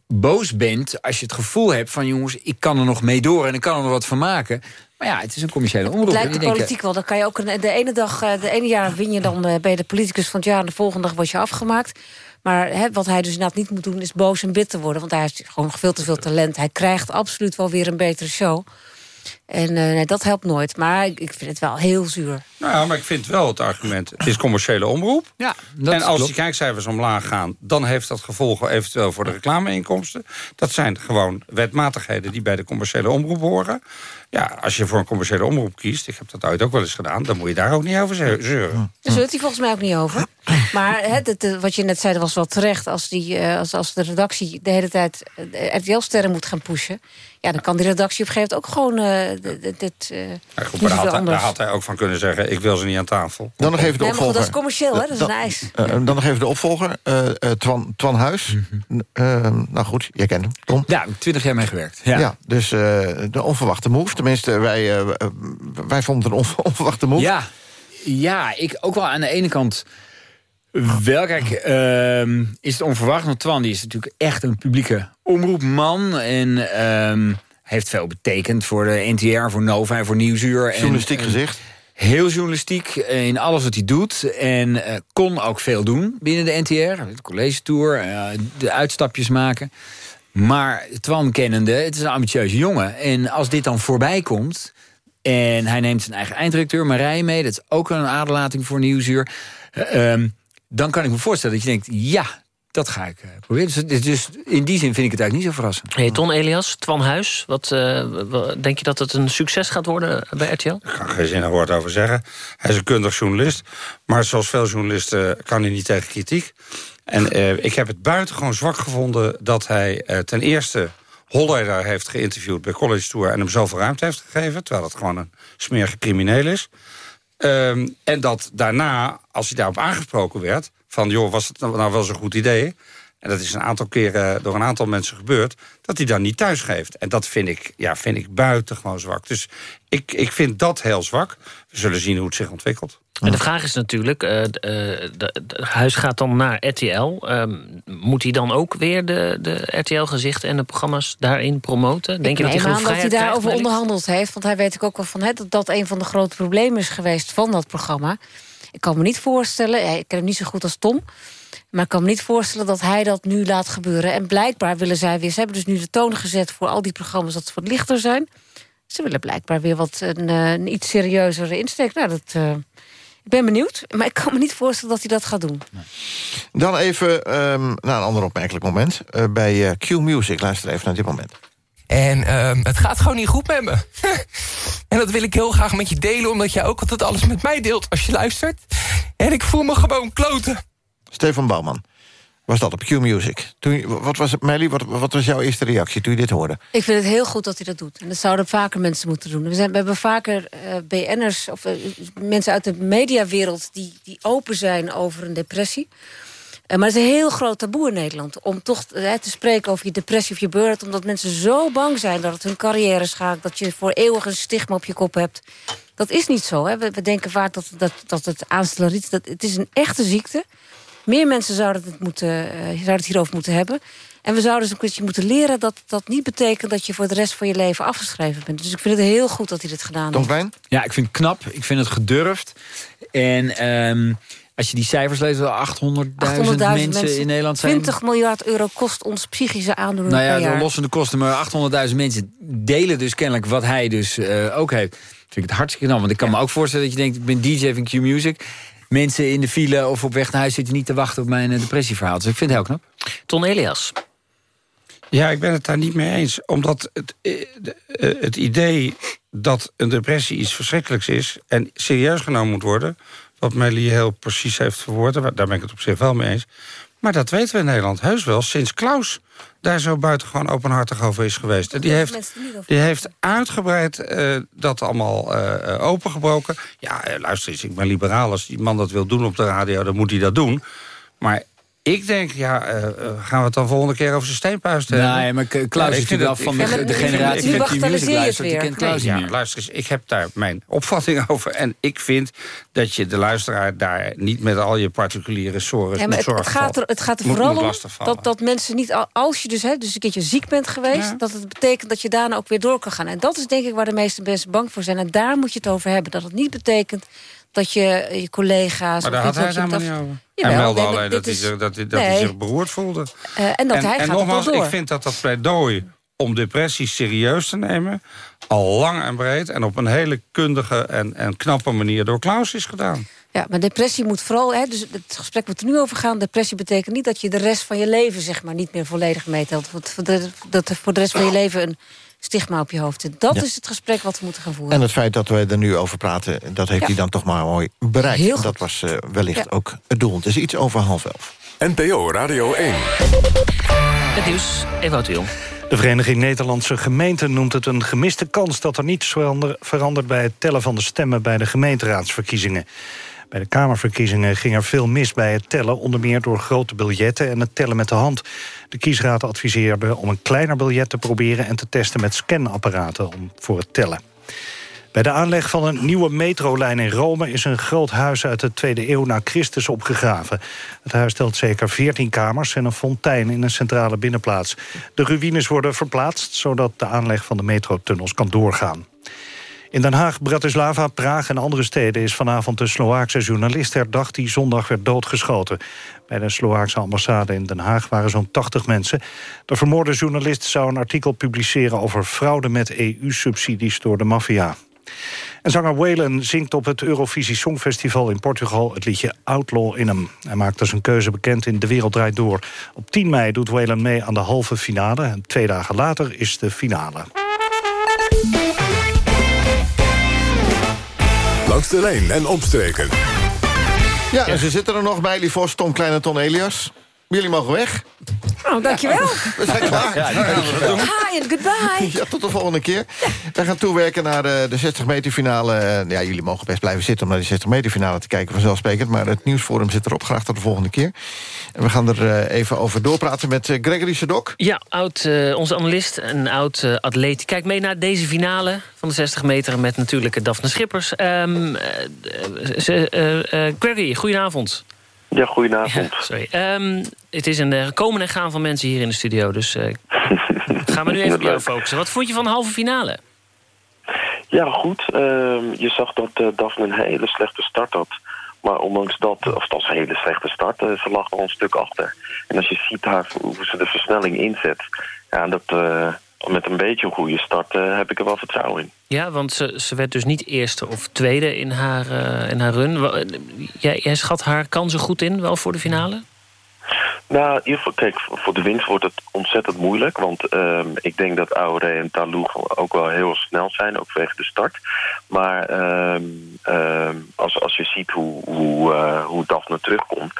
boos bent... als je het gevoel hebt van jongens, ik kan er nog mee door... en ik kan er nog wat van maken. Maar ja, het is een commerciële omroep. Het lijkt de politiek wel. Dan kan je ook een, de ene dag, eh, de ene jaar win je dan eh, ben je de politicus van het jaar... en de volgende dag word je afgemaakt. Maar hè, wat hij dus inderdaad niet moet doen, is boos en bitter worden. Want hij heeft gewoon veel te veel talent. Hij krijgt absoluut wel weer een betere show. En eh, nee, dat helpt nooit. Maar ik, vind het wel heel zuur. Nou ja, maar ik vind wel het argument... het is commerciële omroep. Ja, en als klopt. die kijkcijfers omlaag gaan... dan heeft dat gevolgen eventueel voor de reclameinkomsten. Dat zijn gewoon wetmatigheden die bij de commerciële omroep horen. Ja, als je voor een commerciële omroep kiest... ik heb dat ooit ook wel eens gedaan... dan moet je daar ook niet over zeu- zeuren. Daar zullen het hier volgens mij ook niet over. Maar hè, dat, eh, wat je net zei, dat was wel terecht. Als, die, eh, als, als de redactie de hele tijd RTL-sterren moet gaan pushen... ja, dan kan die redactie op een gegeven moment ook gewoon... eh, dit, eh, Ja, goed, daar had, hij, daar had hij ook van kunnen zeggen... ik wil ze niet aan tafel. Dan nog even de Nee, maar goed, opvolger. dat is commercieel, hè? Dat is Dan- een eis. Eh, dan nog even de opvolger. eh, eh, Twan, Twan Huis. Eh, nou goed, jij kent hem, Tom. Ja, twintig jaar mee gewerkt. Ja. Ja, dus eh, de onverwachte move. Tenminste, wij, eh, eh, wij vonden het een onver- onverwachte move. Ja, ja, ik ook wel aan de ene kant wel. Kijk, ehm, is het onverwacht. Want Twan die is natuurlijk echt een publieke omroepman. En ehm, heeft veel betekend voor de NTR, voor Nova en voor Nieuwsuur. En- Journalistiek en gezicht. Heel journalistiek in alles wat hij doet. En eh, kon ook veel doen binnen de NTR. De college tour, eh, de uitstapjes maken. Maar Twan kennende, het is een ambitieuze jongen. En als dit dan voorbij komt... en hij neemt zijn eigen einddirecteur Marij mee... dat is ook een aderlating voor Nieuwsuur... eh, ehm, dan kan ik me voorstellen dat je denkt... ja, dat ga ik eh, proberen. Dus, dus in die zin vind ik het eigenlijk niet zo verrassend. Hey, Ton Elias, Twan Huis, wat, eh, denk je dat het een succes gaat worden bij RTL? Ik kan geen zin een woord over zeggen. Hij is een kundig journalist. Maar zoals veel journalisten kan hij niet tegen kritiek. En eh, ik heb het buitengewoon zwak gevonden... dat hij eh, ten eerste Holleder heeft geïnterviewd bij College Tour... en hem zoveel ruimte heeft gegeven. Terwijl het gewoon een smerige crimineel is. Ehm, en dat daarna, als hij daarop aangesproken werd... van joh, was het nou wel zo'n goed idee... en dat is een aantal keren door een aantal mensen gebeurd... dat hij dan niet thuis geeft. En dat vind ik, ja, vind ik buitengewoon zwak. Dus ik, ik vind dat heel zwak. We zullen zien hoe het zich ontwikkelt. En de vraag is natuurlijk, eh, eh, de, de Huis gaat dan naar RTL. Ehm, moet hij dan ook weer de, de RTL-gezichten en de programma's daarin promoten? Denk je dat hij aan dat hij krijgt? daarover onderhandeld heeft. Want hij weet ik ook wel van hè, dat dat een van de grote problemen is geweest van dat programma. Ik kan me niet voorstellen, ik ken hem niet zo goed als Tom. Maar ik kan me niet voorstellen dat hij dat nu laat gebeuren. En blijkbaar willen zij weer... Ze hebben dus nu de toon gezet voor al die programma's dat ze wat lichter zijn. Ze willen blijkbaar weer wat een, eh, een iets serieuzere insteek. Nou, dat, eh, ik ben benieuwd. Maar ik kan me niet voorstellen dat hij dat gaat doen. Dan even ehm, naar een ander opmerkelijk moment. eh, bij eh, Q Music. Luister even naar dit moment. En ehm, het gaat gewoon niet goed met me. en dat wil ik heel graag met je delen... omdat jij ook altijd alles met mij deelt als je luistert. En ik voel me gewoon kloten. Stefan Bouwman. Was dat op Q Music? Toen, je- wat was het, Melly, wat, wat was jouw eerste reactie toen je dit hoorde? Ik vind het heel goed dat hij dat doet. En dat zouden vaker mensen moeten doen. We, zijn, we hebben vaker eh, BN'ers of eh, mensen uit de mediawereld... Die, die open zijn over een depressie. Eh, maar het is een heel groot taboe in Nederland. Om toch eh, te spreken over je depressie of je burn Omdat mensen zo bang zijn dat het hun carrière schaakt. Dat je voor eeuwig een stigma op je kop hebt. Dat is niet zo. Hè. We, we denken vaak dat, dat, dat het aanstelleriet... Dat, het is een echte ziekte. Meer mensen zouden het, moeten, eh, zouden het hierover moeten hebben. En we zouden eens een keertje moeten leren dat dat niet betekent... dat je voor de rest van je leven afgeschreven bent. Dus ik vind het heel goed dat hij dit gedaan heeft. Ja, ik vind het knap. Ik vind het gedurfd. En ehm, als je die cijfers leest, wel 800.000 800.000 mensen, in Nederland zijn. 20 miljard euro kost ons psychische aandoening Nou per ja, de lossende kosten, maar 800.000 mensen delen dus kennelijk wat hij dus eh, ook heeft. Vind ik het hartstikke knap. Want ik kan me ook voorstellen dat je denkt, ik ben DJ van Q Music. Mensen in de file of op weg naar huis zitten niet te wachten op mijn eh, depressieverhaal. Dus ik vind het heel knap. Ton Elias. Ja, ik ben het daar niet mee eens. Omdat het, eh, het idee dat een depressie iets verschrikkelijks is... en serieus genomen moet worden... wat Melly heel precies heeft verwoord, daar ben ik het op zich wel mee eens... maar dat weten we in Nederland heus wel sinds Klaus daar zo buitengewoon openhartig over is geweest. En die heeft, die heeft uitgebreid eh, dat allemaal eh, opengebroken. Ja, eh, luister eens, ik ben liberaal. Als die man dat wil doen op de radio, dan moet hij dat doen. Maar ik denk, ja, uh, gaan we het dan volgende keer over zijn steenpuist hebben? Nee, maar Klaus ja, is natuurlijk wel van de, de generatie die music luistert. Die kent Klaus nee, ja, luister eens, ik heb daar mijn opvatting over. En ik vind dat je de luisteraar daar niet met al je particuliere zorgen ja, moet zorgen. Het gaat er, het gaat er vooral om dat, dat mensen niet, als je dus, hè, dus een keertje ziek bent geweest... dat het betekent dat je daarna ook weer door kan gaan. En dat is denk ik waar de meeste mensen bang voor zijn. En daar moet je het over hebben. Dat het niet betekent dat je je collega's... Maar daar had hij helemaal niet over. Jawel, hij meldde alleen dat, hij zich, dat, hij, dat hij zich beroerd voelde. Uh, en dat hij en gaat nogmaals, door. ik vind dat dat pleidooi om depressie serieus te nemen... al lang en breed en op een hele kundige en, en knappe manier door Klaus is gedaan. Ja, maar depressie moet vooral... Hè, dus het gesprek moet er nu over gaan. Depressie betekent niet dat je de rest van je leven... zeg maar, niet meer volledig meetelt. Dat er voor de rest van je leven een stigma op je hoofd zit. Dat is het gesprek wat we moeten gaan voeren. En het feit dat we er nu over praten... dat heeft Ja. hij dan toch maar mooi bereikt. Heel dat was eh, wellicht Ja. ook het doel. Het is iets over half elf. NPO Radio 1. Het nieuws, Ewout de Jong. De Vereniging Nederlandse Gemeenten noemt het een gemiste kans... dat er niets verander- verandert bij het tellen van de stemmen... bij de gemeenteraadsverkiezingen. Bij de Kamerverkiezingen ging er veel mis bij het tellen... onder meer door grote biljetten en het tellen met de hand. De kiesraad adviseerde om een kleiner biljet te proberen... en te testen met scanapparaten om, voor het tellen. Bij de aanleg van een nieuwe metrolijn in Rome... is een groot huis uit de tweede eeuw na Christus opgegraven. Het huis stelt zeker 14 kamers en een fontein in een centrale binnenplaats. De ruïnes worden verplaatst... zodat de aanleg van de metrotunnels kan doorgaan. In Den Haag, Bratislava, Praag en andere steden... is vanavond de Sloaakse journalist herdacht die zondag werd doodgeschoten. Bij de Sloaakse ambassade in Den Haag waren zo'n 80 mensen. De vermoorde journalist zou een artikel publiceren... over fraude met EU-subsidies door de maffia. En zanger Waylon zingt op het Eurovisie Songfestival in Portugal... het liedje Outlaw in hem. Hij maakte zijn keuze bekend in De Wereld Draait Door. Op 10 mei doet Waylon mee aan de halve finale... en twee dagen later is de finale. Langs en omstreken. Ja, en ze zitten er nog bij, Vos, Tom Klein en Ton Elias. Jullie mogen weg. Oh, dankjewel. We zijn klaar. Ja. Hi and goodbye. Ja, tot de volgende keer. We gaan toewerken naar de, de 60 meter finale. Eh, Ja, jullie mogen best blijven zitten om naar die 60 meter finale te kijken, vanzelfsprekend. Maar het nieuwsforum zit erop, graag tot de volgende keer. En we gaan er eh, even over doorpraten met eh, Gregory Sedok. Ja, oud, eh, onze analist, een oud eh, atleet. Kijk mee naar deze finale van de 60 meter... met natuurlijk Daphne Schippers. Ehm, eh, eh, eh, Gregory, goedenavond. Ja, goedenavond. Sorry. Ehm, het is een eh, komen en gaan van mensen hier in de studio. Dus eh, gaan we nu even op jou focussen. Wat vond je van de halve finale? Ja, goed. Ehm, je zag dat eh, Daphne een hele slechte start had. Maar ondanks dat, of dat is een hele slechte start, ze lag al een stuk achter. En als je ziet haar, hoe ze de versnelling inzet... Ja, dat, met een beetje een goede start eh, heb ik er wel vertrouwen in. Ja, want ze, ze werd dus niet eerste of tweede in haar, eh, in haar run. Eh, Jij, jij schat haar kansen goed in, wel voor de finale? Nou, in ieder geval, kijk, voor de winst wordt het ontzettend moeilijk. Want ehm, ik denk dat Aure en Talou ook wel heel snel zijn, ook vanwege de start. Maar ehm, ehm, als, als je ziet hoe, hoe, hoe Daphne terugkomt...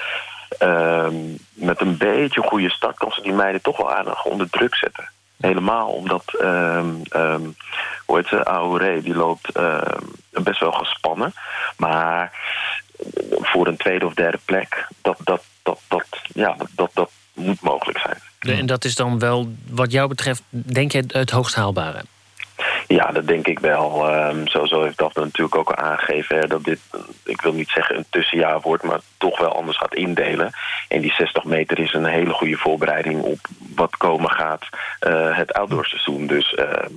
met een beetje goede start kan ze die meiden toch wel aardig onder druk zetten. Helemaal omdat, ehm, ehm, hoe heet ze, Aure, die loopt ehm, best wel gespannen. Maar voor een tweede of derde plek, dat, dat, dat, dat, ja, dat, dat, dat moet mogelijk zijn. En dat is dan wel, wat jou betreft, denk jij het hoogst haalbare? Ja, dat denk ik wel. Zo, zo heeft Daphne natuurlijk ook al aangegeven... Hè, dat dit, ik wil niet zeggen een tussenjaar wordt... maar toch wel anders gaat indelen. En die 60 meter is een hele goede voorbereiding... op wat komen gaat eh, het outdoorseizoen. Dus ehm,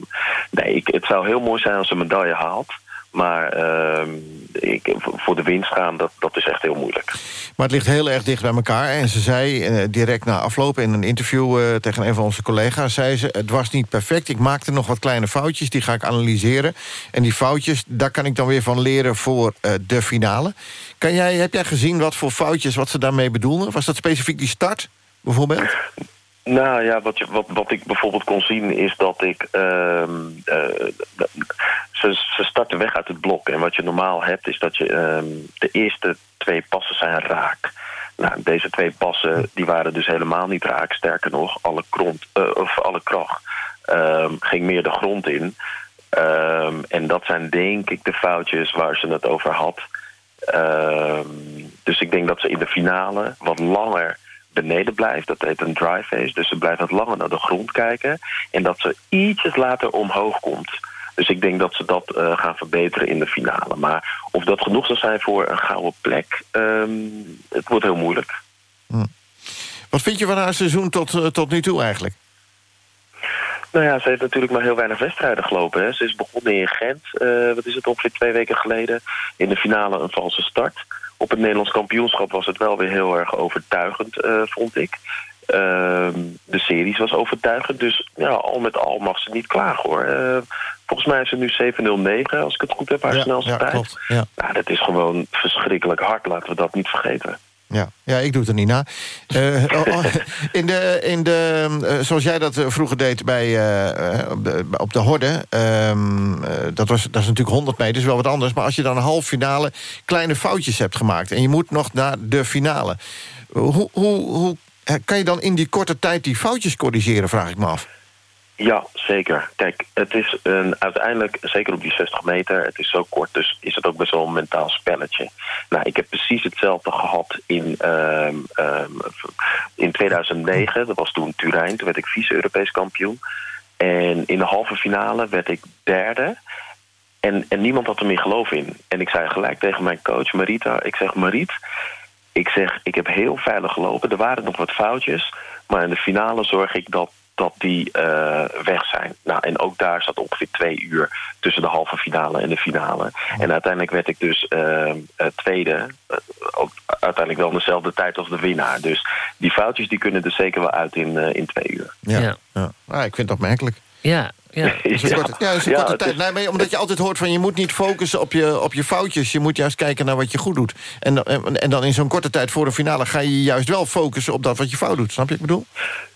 nee, ik, het zou heel mooi zijn als ze een medaille haalt... Maar ehm, ik, voor de winst gaan, dat, dat is echt heel moeilijk. Maar het ligt heel erg dicht bij elkaar. En ze zei eh, direct na afloop in een interview eh, tegen een van onze collega's... zei ze, het was niet perfect, ik maakte nog wat kleine foutjes... die ga ik analyseren. En die foutjes, daar kan ik dan weer van leren voor de finale. Kan jij, heb jij gezien wat voor foutjes, wat ze daarmee bedoelden? Was dat specifiek die start, bijvoorbeeld? Nou ja, wat, wat, wat ik bijvoorbeeld kon zien is dat ik... ehm, eh, ze, ze starten weg uit het blok. En wat je normaal hebt is dat je ehm, de eerste twee passen zijn raak. Nou, deze twee passen die waren dus helemaal niet raak. Sterker nog, alle, grond, eh, of alle kracht ehm, ging meer de grond in. En dat zijn denk ik de foutjes waar ze het over had. Dus ik denk dat ze in de finale wat langer beneden blijft. Dat heet een dry face. Dus ze blijft wat langer naar de grond kijken. En dat ze ietsjes later omhoog komt. Dus ik denk dat ze dat eh, gaan verbeteren in de finale. Maar of dat genoeg zal zijn voor een gouden plek... ehm, het wordt heel moeilijk. Wat vind je van haar seizoen tot, eh, tot nu toe eigenlijk? Nou ja, ze heeft natuurlijk maar heel weinig wedstrijden gelopen. Hè. Ze is begonnen in Gent, eh, wat is het, ongeveer twee weken geleden. In de finale een valse start. Op het Nederlands kampioenschap was het wel weer heel erg overtuigend, eh, vond ik. Ehm, de series was overtuigend, dus ja, al met al mag ze niet klagen hoor. Eh, volgens mij is ze nu 7.09, als ik het goed heb, haar snelste ja, tijd. klopt, ja. Nou, dat is gewoon verschrikkelijk hard, laten we dat niet vergeten. Ja, ja, ik doe het er niet na. Eh, oh, oh, in de, in de, eh, zoals jij dat eh, vroeger deed bij, op, de, op de horde... ehm, eh, dat, was, dat is natuurlijk 100 meter, is wel wat anders... maar als je dan een half finale kleine foutjes hebt gemaakt... en je moet nog naar de finale... hoe, hoe, hoe kan je dan in die korte tijd die foutjes corrigeren, vraag ik me af. Ja, zeker. Kijk, het is een, uiteindelijk, zeker op die 60 meter, het is zo kort, dus is het ook best wel een mentaal spelletje. Nou, ik heb precies hetzelfde gehad in, ehm, ehm, in 2009, dat was toen Turijn, toen werd ik vice-Europees kampioen. En in de halve finale werd ik derde. En, en niemand had er meer geloof in. En ik zei gelijk tegen mijn coach Marita, ik zeg Mariet, ik zeg, ik heb heel veilig gelopen. Er waren nog wat foutjes. Maar in de finale zorg ik dat, dat die eh, weg zijn. Nou, en ook daar zat ongeveer twee uur tussen de halve finale en de finale. En uiteindelijk werd ik dus eh, eh, tweede. eh, ook uiteindelijk wel dezelfde tijd als de winnaar. Dus die foutjes die kunnen er zeker wel uit in, eh, in twee uur. Ja, Ja. ja. Ah, ik vind het opmerkelijk. Ja, ja. Dat is een korte, ja, is een Ja, korte het tijd. is- Nee, maar omdat je altijd hoort van je moet niet focussen op je, op je foutjes. Je moet juist kijken naar wat je goed doet. En, dan- en, en dan in zo'n korte tijd voor de finale ga je juist wel focussen op dat wat je fout doet. Snap je wat ik bedoel?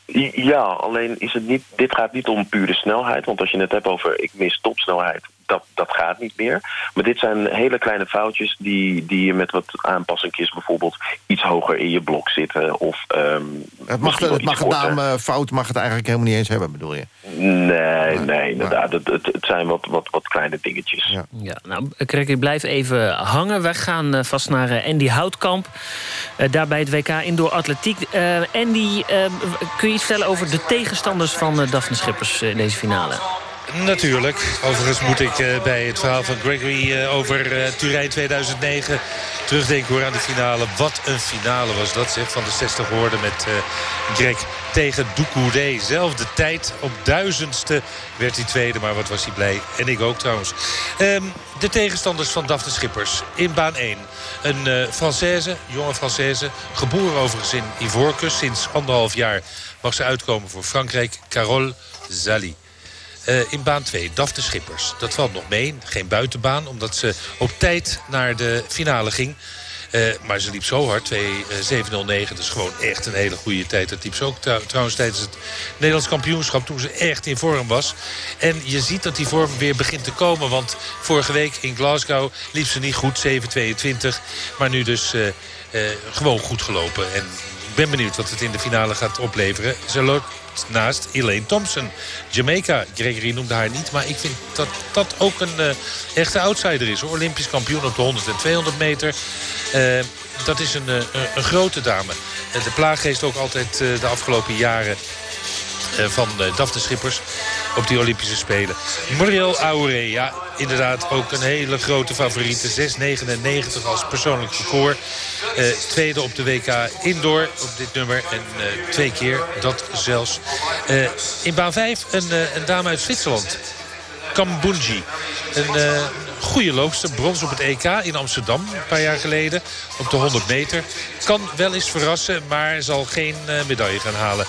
Ja, alleen is het niet, dit gaat niet om pure snelheid. Want als je het hebt over ik mis topsnelheid, dat, dat gaat niet meer. Maar dit zijn hele kleine foutjes die, die je met wat aanpassingjes bijvoorbeeld iets hoger in je blok zitten. Of, ehm, Het mag, het mag korter. dame fout mag het eigenlijk helemaal niet eens hebben, bedoel je? Nee, nee, inderdaad. Het, het, het zijn wat, wat, wat kleine dingetjes. Ja. Ja, nou, Krek, blijf even hangen. Wij gaan eh, vast naar eh, Andy Houtkamp. Eh, daar bij het WK Indoor Atletiek. Eh, Andy, eh, kun je iets vertellen over de tegenstanders van Daphne Schippers in deze finale? Natuurlijk. Overigens moet ik eh, bij het verhaal van Gregory eh, over eh, Turijn 2009 terugdenken hoor aan de finale. Wat een finale was dat zeg, van de 60 woorden met Greg tegen Doucouré. Zelfde tijd, op duizendste werd hij tweede, maar wat was hij blij. En ik ook trouwens. Ehm, de tegenstanders van Daphne Schippers in baan 1. Een eh Française, jonge Française, geboren overigens in Ivoorkust. Sinds anderhalf jaar mag ze uitkomen voor Frankrijk. Carole Zali. Eh, in baan 2, Daphne Schippers. Dat valt nog mee, geen buitenbaan, omdat ze op tijd naar de finale ging. Eh, maar ze liep zo hard, 2.709. Dat is gewoon echt een hele goede tijd. Dat liep ze ook trou- trouwens tijdens het Nederlands kampioenschap... toen ze echt in vorm was. En je ziet dat die vorm weer begint te komen. Want vorige week in Glasgow liep ze niet goed, 7.22. Maar nu dus eh, eh, gewoon goed gelopen. En ik ben benieuwd wat het in de finale gaat opleveren. Ze loopt naast Elaine Thompson. Jamaica, Gregory noemde haar niet. Maar ik vind dat dat ook een eh, echte outsider is. Olympisch kampioen op de 100 en 200 meter. Eh, dat is een, eh, een- een grote dame. De plaaggeest ook altijd de afgelopen jaren van Daphne Schippers op die Olympische Spelen. Muriel Aure, ja, inderdaad ook een hele grote favoriete. 6,99 als persoonlijk record. Eh, tweede op de WK Indoor op dit nummer. En eh, twee keer, dat zelfs. Eh, in baan 5 een, dame uit Zwitserland. Kambunji. Een goede loopster. Brons op het EK in Amsterdam een paar jaar geleden. Op de 100 meter. Kan wel eens verrassen, maar zal geen medaille gaan halen.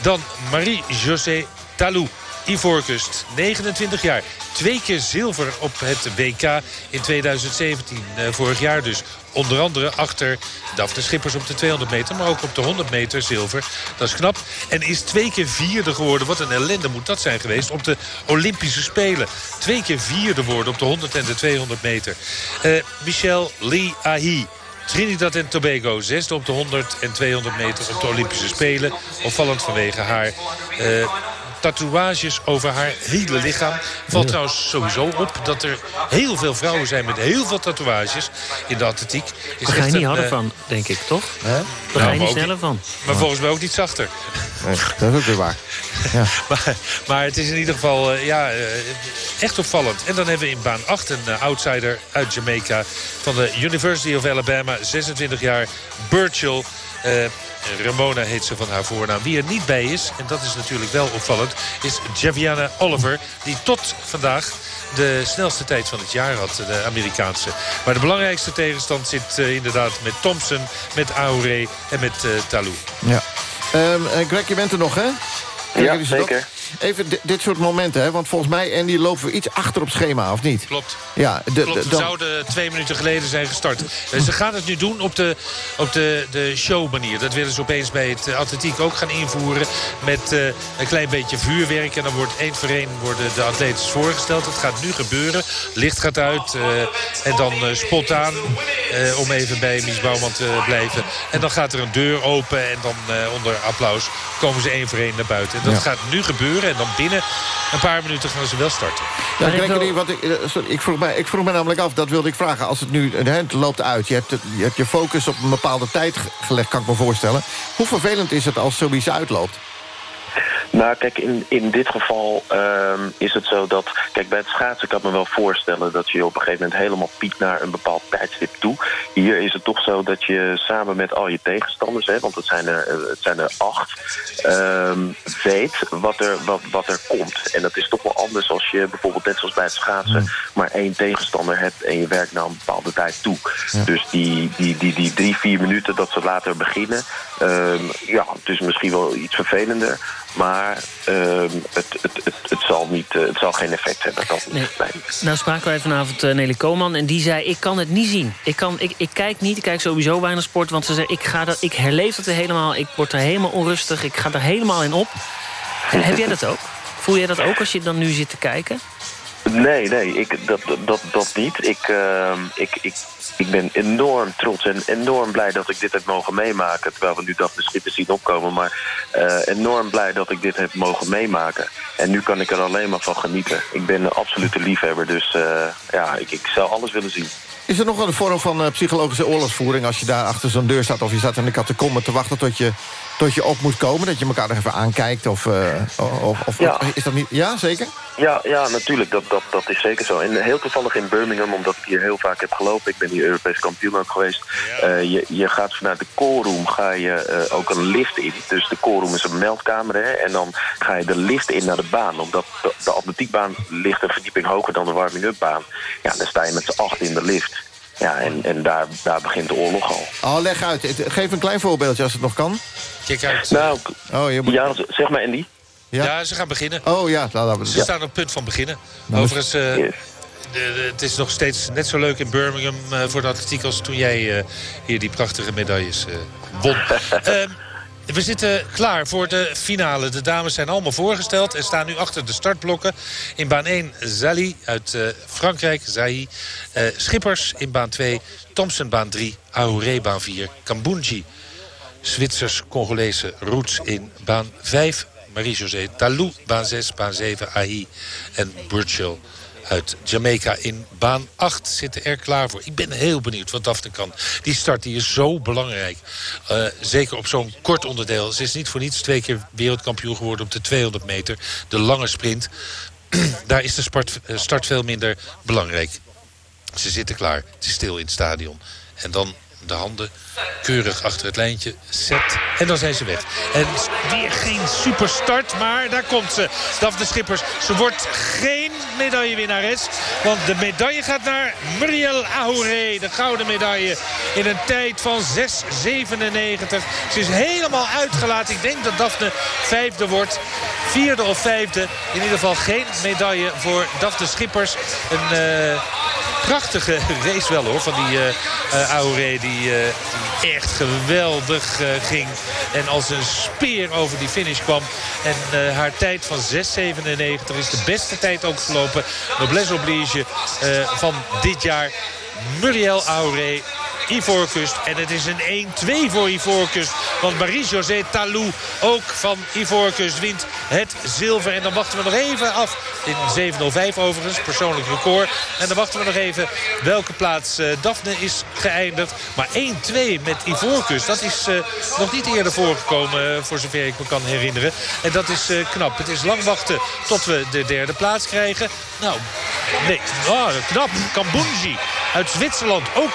Dan Marie-José Talou. Ivoorkust, 29 jaar. Twee keer zilver op het WK in 2017. eh, vorig jaar dus. Onder andere achter Daphne Schippers op de 200 meter. Maar ook op de 100 meter zilver. Dat is knap. En is twee keer vierde geworden. Wat een ellende moet dat zijn geweest. Op de Olympische Spelen. Twee keer vierde worden op de 100 en de 200 meter. Eh Michel Lee Ahi. Trinidad en Tobago, zesde op de 100 en 200 meter op de Olympische Spelen. Opvallend vanwege haar eh, tatoeages over haar hele lichaam. Valt Ja. trouwens sowieso op dat er heel veel vrouwen zijn... met heel veel tatoeages in de atletiek. Is Daar ga je niet harder eh, van, denk ik, toch? Hè? Daar ga Nou, je maar niet sneller van. Maar volgens mij ook niet zachter. Nee, dat is ook weer waar. Ja. Maar, maar het is in ieder geval eh, ja, eh, echt opvallend. En dan hebben we in baan 8 een outsider uit Jamaica... van de University of Alabama, 26 jaar, Burchill... Ramona heet ze van haar voornaam. Wie er niet bij is, en dat is natuurlijk wel opvallend... is Javiana Oliver, die tot vandaag de snelste tijd van het jaar had, de Amerikaanse. Maar de belangrijkste tegenstand zit eh, inderdaad met Thompson, met Aure en met eh Talou. Ja. Ehm, eh, Greg, je bent er nog, hè? Ze zeker. Even di- dit soort momenten, hè? Want volgens mij, Andy, lopen we iets achter op schema, of niet? Klopt. Ja, de, Klopt, de- we dan- zouden twee minuten geleden zijn gestart. Eh, Ze gaan het nu doen op de, op de, de showmanier. Dat willen ze opeens bij het atletiek ook gaan invoeren. Met eh, een klein beetje vuurwerk. En dan wordt één voor één worden de atletes voorgesteld. Dat gaat nu gebeuren. Licht gaat uit. eh, en dan spontaan. eh, om even bij Mies Bouwman te blijven. En dan gaat er een deur open. En dan onder applaus komen ze één voor één naar buiten. En dat Ja. gaat nu gebeuren. En dan binnen een paar minuten gaan ze wel starten. Ja, Gregory, wat ik, eh, sorry, ik, vroeg mij, ik vroeg me namelijk af, dat wilde ik vragen. Als het nu het loopt uit, je hebt, het- je hebt je focus op een bepaalde tijd ge- gelegd, kan ik me voorstellen. Hoe vervelend is het als zoiets uitloopt? Nou, kijk, in, in dit geval ehm, is het zo dat... Kijk, bij het schaatsen kan ik me wel voorstellen... dat je op een gegeven moment helemaal piekt naar een bepaald tijdstip toe. Hier is het toch zo dat je samen met al je tegenstanders... Hè, want het zijn er, eh, het zijn er acht... ehm, weet wat er, wat, wat er komt. En dat is toch wel anders als je bijvoorbeeld net zoals bij het schaatsen... maar één tegenstander hebt en je werkt naar een bepaalde tijd toe. Dus die, die, die, die drie, vier minuten dat ze later beginnen... ehm, ja, het is misschien wel iets vervelender... Maar ehm, het, het, het, het, zal niet, eh, het zal geen effect hebben. Dat Nee. Nou spraken wij vanavond eh, Nelly Koman en die zei... ik kan het niet zien. Ik, kan, ik, ik kijk niet, ik kijk sowieso weinig sport... want ze zei, ik, ga dat, ik herleef dat helemaal. Ik word er helemaal onrustig, ik ga er helemaal in op. Heb jij dat ook? Voel jij dat ook als je dan nu zit te kijken? Nee, nee, ik, dat, dat, dat niet. Ik, ehm, ik, ik, ik ben enorm trots en enorm blij dat ik dit heb mogen meemaken. Terwijl we nu dat de schippen zien opkomen. Maar eh, enorm blij dat ik dit heb mogen meemaken. En nu kan ik er alleen maar van genieten. Ik ben een absolute liefhebber, dus eh, ja, ik, ik zou alles willen zien. Is er nog een vorm van eh, psychologische oorlogsvoering... als je daar achter zo'n deur staat of je staat in de catacombe te wachten... tot je, tot je op moet komen, dat je elkaar nog even aankijkt? Of, eh, of, of Ja. is dat niet... Ja, zeker? Ja, ja natuurlijk, dat, dat, dat is zeker zo. En heel toevallig in Birmingham, omdat ik hier heel vaak heb gelopen... ik ben hier Europees kampioen ook geweest... eh, je, je gaat vanuit de callroom ga je eh, ook een lift in. Dus de callroom is een meldkamer, hè, en dan ga je de lift in naar de baan. Omdat de, de atletiekbaan ligt een verdieping hoger dan de warming-up baan. Ja, dan sta je met z'n acht in de lift. Ja, en, en daar, daar begint de oorlog al. Oh, leg uit. Geef een klein voorbeeldje als het nog kan. Kijk uit. Nou, oh, je moet... ja, zeg maar Andy. Ja, ze gaan beginnen. Oh ja, laten we Ze staan op het punt van beginnen. Nou, Overigens, eh, de- de- het is nog steeds net zo leuk in Birmingham eh, voor de atletiek... als toen jij eh, hier die prachtige medailles eh, won. Ehm, we zitten klaar voor de finale. De dames zijn allemaal voorgesteld en staan nu achter de startblokken. In baan 1 Zali uit eh, Frankrijk, Zahi. Eh, Schippers in baan 2, Thompson baan 3, Aouré baan 4, Kambunji Zwitsers-Congolese roots in baan 5. Marie-José Talou, baan 6, baan 7, Ahi en Burchill uit Jamaica in baan 8 zitten er klaar voor. Ik ben heel benieuwd wat Daphne kan. Die start die is zo belangrijk. Eh, zeker op zo'n kort onderdeel. Ze is niet voor niets twee keer wereldkampioen geworden op de 200 meter. De lange sprint. Daar is de sport, eh, start veel minder belangrijk. Ze zitten klaar. Het is stil in het stadion. En dan de handen keurig achter het lijntje. Zet. En dan zijn ze weg. En weer geen superstart, maar daar komt ze. Daphne Schippers. Ze wordt geen medaillewinnares. Want de medaille gaat naar Muriel Ahouré. De gouden medaille in een tijd van 6,97. Ze is helemaal uitgelaten. Ik denk dat Daphne vijfde wordt. Vierde of vijfde. In ieder geval geen medaille voor Daphne Schippers. Een... eh, prachtige race wel hoor. Van die Aure die, die echt geweldig eh, ging. En als een speer over die finish kwam. En eh, haar tijd van 6,97 is de beste tijd ook gelopen. Noblesse oblige eh, van dit jaar. Muriel Aure Ivoorkust. En het is een 1-2 voor Ivoorkust. Want Marie-José Talou, ook van Ivoorkust, wint het zilver. En dan wachten we nog even af. In 7.05 overigens, persoonlijk record. En dan wachten we nog even welke plaats uh, Daphne is geëindigd. Maar 1-2 met Ivoorkust, dat is uh, nog niet eerder voorgekomen... Uh, voor zover ik me kan herinneren. En dat is knap. Het is lang wachten tot we de derde plaats krijgen. Nou, nee, oh, knap. Kambunji uit Zwitserland, ook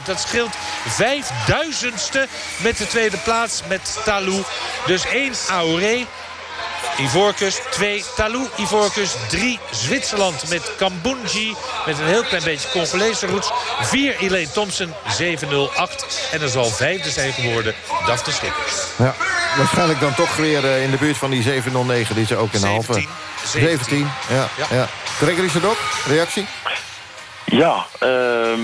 7-0-5. Dat scheelt vijfduizendste met de tweede plaats met Talou. Dus 1 Auré. Ivoorkust 2, Talou Ivoorkust 3, Zwitserland met Kambunji. Met een heel klein beetje Congolese roots. 4, Elaine Thompson, 708. En er zal vijfde zijn geworden, Daphne Schippers. Ja, waarschijnlijk dan toch weer uh, in de buurt van die 709 die ze ook in de halve... 17. 17, ja. ja. ja. Gregory Sadok, reactie? Ja, uh,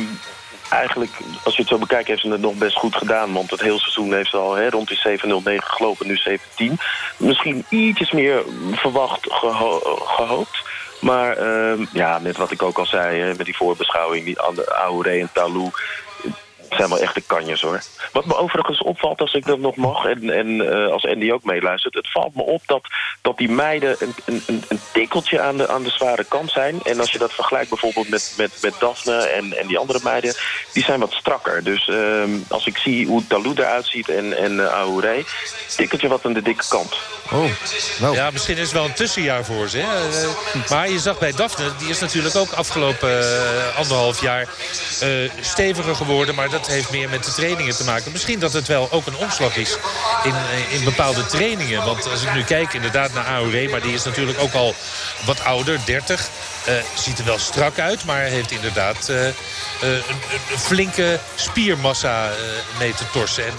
eigenlijk, als je het zo bekijkt, heeft ze het nog best goed gedaan. Want het hele seizoen heeft ze al hè, rond die 709 gelopen, nu 17. Misschien ietsjes meer verwacht geho gehoopt. Maar uh, ja, net wat ik ook al zei, hè, met die voorbeschouwing, die Aure en Talou zijn wel echte kanjes hoor. Wat me overigens opvalt, als ik dat nog mag... en, en uh, als Andy ook meeluistert... het valt me op dat, dat die meiden een, een, een tikkeltje aan de, aan de zware kant zijn. En als je dat vergelijkt bijvoorbeeld met, met, met Daphne en, en die andere meiden... die zijn wat strakker. Dus uh, als ik zie hoe Talou eruit ziet en, en uh, Ahouré... tikkeltje wat aan de dikke kant. Oh, nou. Ja, misschien is het wel een tussenjaar voor ze. Hè? Uh, maar je zag bij Daphne, die is natuurlijk ook afgelopen anderhalf jaar... steviger geworden, maar dat heeft meer met de trainingen te maken. Misschien dat het wel ook een omslag is in, in bepaalde trainingen. Want als ik nu kijk inderdaad naar AOR, maar die is natuurlijk ook al wat ouder, 30. Uh, ziet er wel strak uit, maar heeft inderdaad een, een, flinke spiermassa mee te torsen. En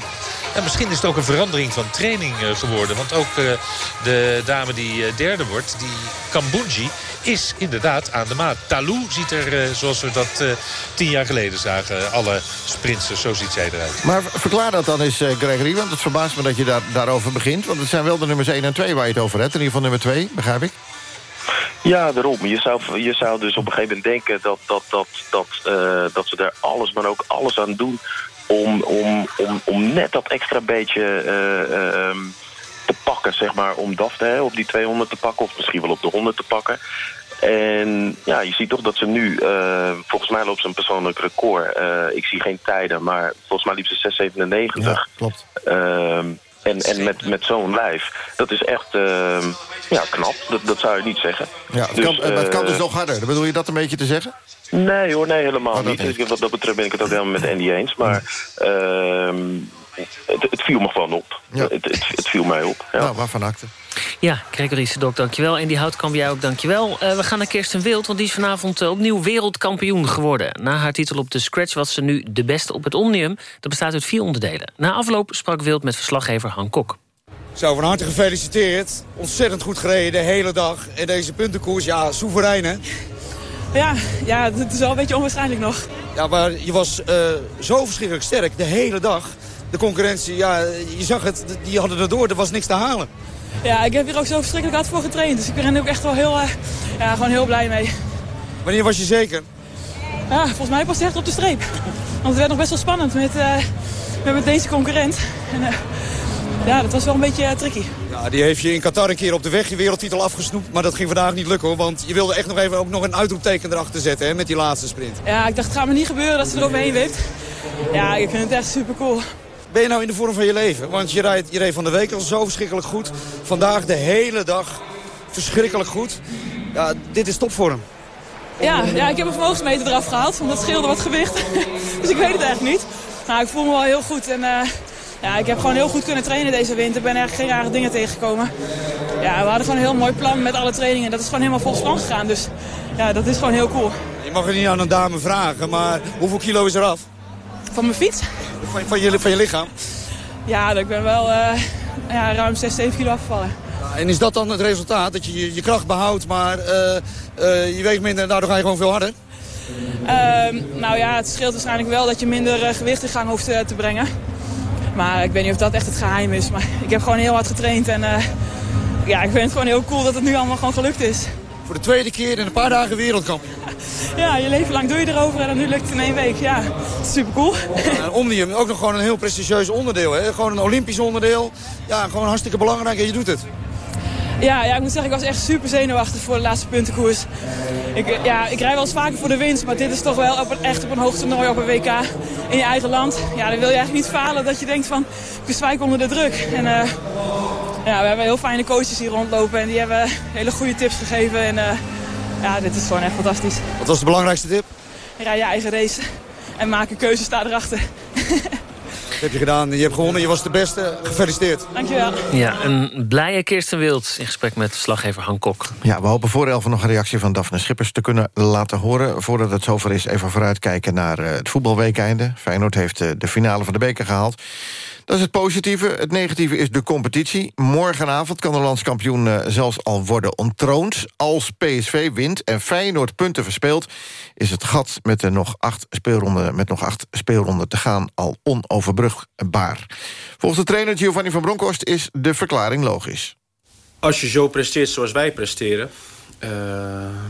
en misschien is het ook een verandering van training geworden. Want ook de dame die derde wordt, die Kambunji, is inderdaad aan de maat. Talou ziet er, zoals we dat tien jaar geleden zagen, alle sprinters, zo ziet zij eruit. Maar verklaar dat dan eens, Gregory, want het verbaast me dat je daar, daarover begint. Want het zijn wel de nummers 1 en 2 waar je het over hebt. In ieder geval nummer 2, begrijp ik. Ja, daarom. Je zou, je zou dus op een gegeven moment denken dat, dat, dat, dat, uh, dat ze daar alles, maar ook alles aan doen om, om, om, om net dat extra beetje uh, um, te pakken, zeg maar, om Daphne op die 200 te pakken of misschien wel op de 100 te pakken. En ja, je ziet toch dat ze nu, uh, volgens mij loopt ze een persoonlijk record. Uh, ik zie geen tijden, maar volgens mij liep ze 6,97. Ja, klopt. En, en met, met zo'n lijf, dat is echt uh, ja, knap. Dat, dat zou je niet zeggen. Ja, het, Dus, kan, maar het kan eh, dus nog harder. Bedoel je dat een beetje te zeggen? Nee hoor, nee helemaal Oh, niet. Ik- Wat dat betreft ben ik het ook helemaal met Andy eens. Maar ehm, het, het viel me gewoon op. Het, het, het viel mij op. Ja. Nou, waarvan acte. Ja, Gregory Sedok, dankjewel. En die Houtkamp, jij ook, dankjewel. Eh we gaan naar Kirsten Wild, want die is vanavond eh, opnieuw wereldkampioen geworden. Na haar titel op de Scratch was ze nu de beste op het Omnium. Dat bestaat uit vier onderdelen. Na afloop sprak Wild met verslaggever Han Kok. Zo, van harte gefeliciteerd. Ontzettend goed gereden de hele dag. En deze puntenkoers, ja, soeverein hè? Ja, ja, het is wel een beetje onwaarschijnlijk nog. Ja, maar je was eh, zo verschrikkelijk sterk de hele dag. De concurrentie, ja, je zag het, die hadden er door, er was niks te halen. Ja, ik heb hier ook zo verschrikkelijk hard voor getraind. Dus ik ben er ook echt wel heel, eh, ja, gewoon heel blij mee. Wanneer was je zeker? Ja, volgens mij pas echt op de streep. Want het werd nog best wel spannend met, eh, met, met deze concurrent. En, eh, ja, dat was wel een beetje tricky. Ja, die heeft je in Qatar een keer op de weg je wereldtitel afgesnoept. Maar dat ging vandaag niet lukken hoor. Want je wilde echt nog even ook nog een uitroepteken erachter zetten hè, met die laatste sprint. Ja, ik dacht het gaat me niet gebeuren dat ze er overheen wipt. Ja, ik vind het echt super cool. Ben je nou in de vorm van je leven? Want je, rijdt, je reed van de week al zo verschrikkelijk goed. Vandaag de hele dag verschrikkelijk goed. Ja, dit is topvorm. Ja, ja, ik heb een vermogensmeter eraf gehaald, want dat scheelde wat gewicht. dus ik weet het eigenlijk niet. Maar ik voel me wel heel goed en eh, ja, ik heb gewoon heel goed kunnen trainen deze winter. Ik ben eigenlijk geen rare dingen tegengekomen. Ja, we hadden gewoon een heel mooi plan met alle trainingen. Dat is gewoon helemaal volgens plan gegaan, dus ja, dat is gewoon heel cool. Je mag het niet aan een dame vragen, maar hoeveel kilo is eraf? Van mijn fiets? Van, van, je, van je lichaam? Ja, ik ben wel eh, ja, ruim 6, 7 kilo afgevallen. En is dat dan het resultaat? Dat je je, kracht behoudt, maar eh, eh, je weegt minder en daardoor ga je gewoon veel harder? Ehm, nou ja, het scheelt waarschijnlijk wel dat je minder gewicht in gang hoeft te brengen. Maar ik weet niet of dat echt het geheim is. Maar ik heb gewoon heel hard getraind en ja, ik vind het gewoon heel cool dat het nu allemaal gewoon gelukt is. Voor de tweede keer in een paar dagen wereldkampioen. ja, je leven lang doe je erover en dan nu lukt het in één week. Ja, super cool. En Omnium, ook nog gewoon een heel prestigieus onderdeel. Hè? Gewoon een Olympisch onderdeel. Ja, gewoon hartstikke belangrijk en je doet het. Ja, ja, ik moet zeggen, ik was echt super zenuwachtig voor de laatste puntenkoers. Ik, ja, ik rij wel eens vaker voor de winst, maar dit is toch wel op een, echt op een hoog toernooi op een WK in je eigen land. Ja, dan wil je eigenlijk niet falen dat je denkt van, ik bezwijk onder de druk. En uh, ja, we hebben heel fijne coaches hier rondlopen en die hebben hele goede tips gegeven. En uh, ja, dit is gewoon echt fantastisch. Wat was de belangrijkste tip? Rij je eigen race en maak een keuze, sta erachter. Dat heb je gedaan. Je hebt gewonnen. Je was de beste. Gefeliciteerd. Dankjewel. Ja, een blije Kirsten Wild in gesprek met slaggever Han Kok. Ja, we hopen voor elf nog een reactie van Daphne Schippers te kunnen laten horen. Voordat het zover is, even vooruitkijken naar uh, het voetbalweekeinde. Feyenoord heeft uh, de finale van de beker gehaald. Dat is het positieve. Het negatieve is de competitie. Morgenavond kan de landskampioen uh, zelfs al worden ontroond. Als PSV wint en Feyenoord punten verspeelt... is het gat met, de nog acht speelronden, met nog acht speelronden te gaan al onoverbrugbaar. Volgens de trainer Giovanni van Bronckhorst is de verklaring logisch. Als je zo presteert zoals wij presteren... Uh,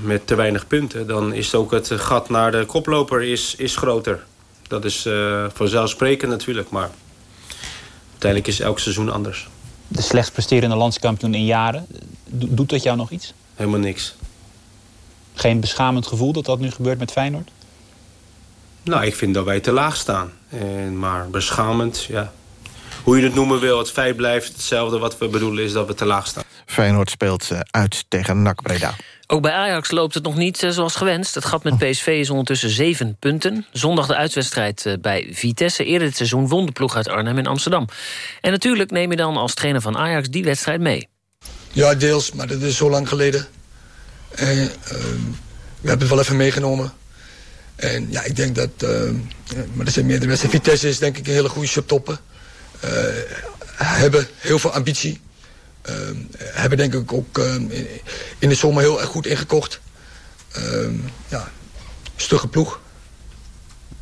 met te weinig punten... dan is ook het gat naar de koploper is, is groter. Dat is uh, vanzelfsprekend natuurlijk, maar uiteindelijk is elk seizoen anders. De slechts presterende landskampioen in jaren, doet dat jou nog iets? Helemaal niks. Geen beschamend gevoel dat dat nu gebeurt met Feyenoord? Nou, ik vind dat wij te laag staan. En, maar beschamend, ja. Hoe je het noemen wil, het feit blijft hetzelfde. Wat we bedoelen is dat we te laag staan. Feyenoord speelt uit tegen NAC Breda. Ook bij Ajax loopt het nog niet zoals gewenst. Het gat met PSV is ondertussen zeven punten. Zondag de uitwedstrijd bij Vitesse. Eerder dit seizoen won de ploeg uit Arnhem in Amsterdam. En natuurlijk neem je dan als trainer van Ajax die wedstrijd mee. Ja, deels, maar dat is zo lang geleden. En, uh, we hebben het wel even meegenomen. En ja, ik denk dat... Uh, maar er zijn meerdere wedstrijden. Vitesse is denk ik een hele goede subtopper. Uh, hebben heel veel ambitie. Uh, hebben denk ik ook uh, in de zomer heel erg goed ingekocht. Uh, ja, stugge ploeg.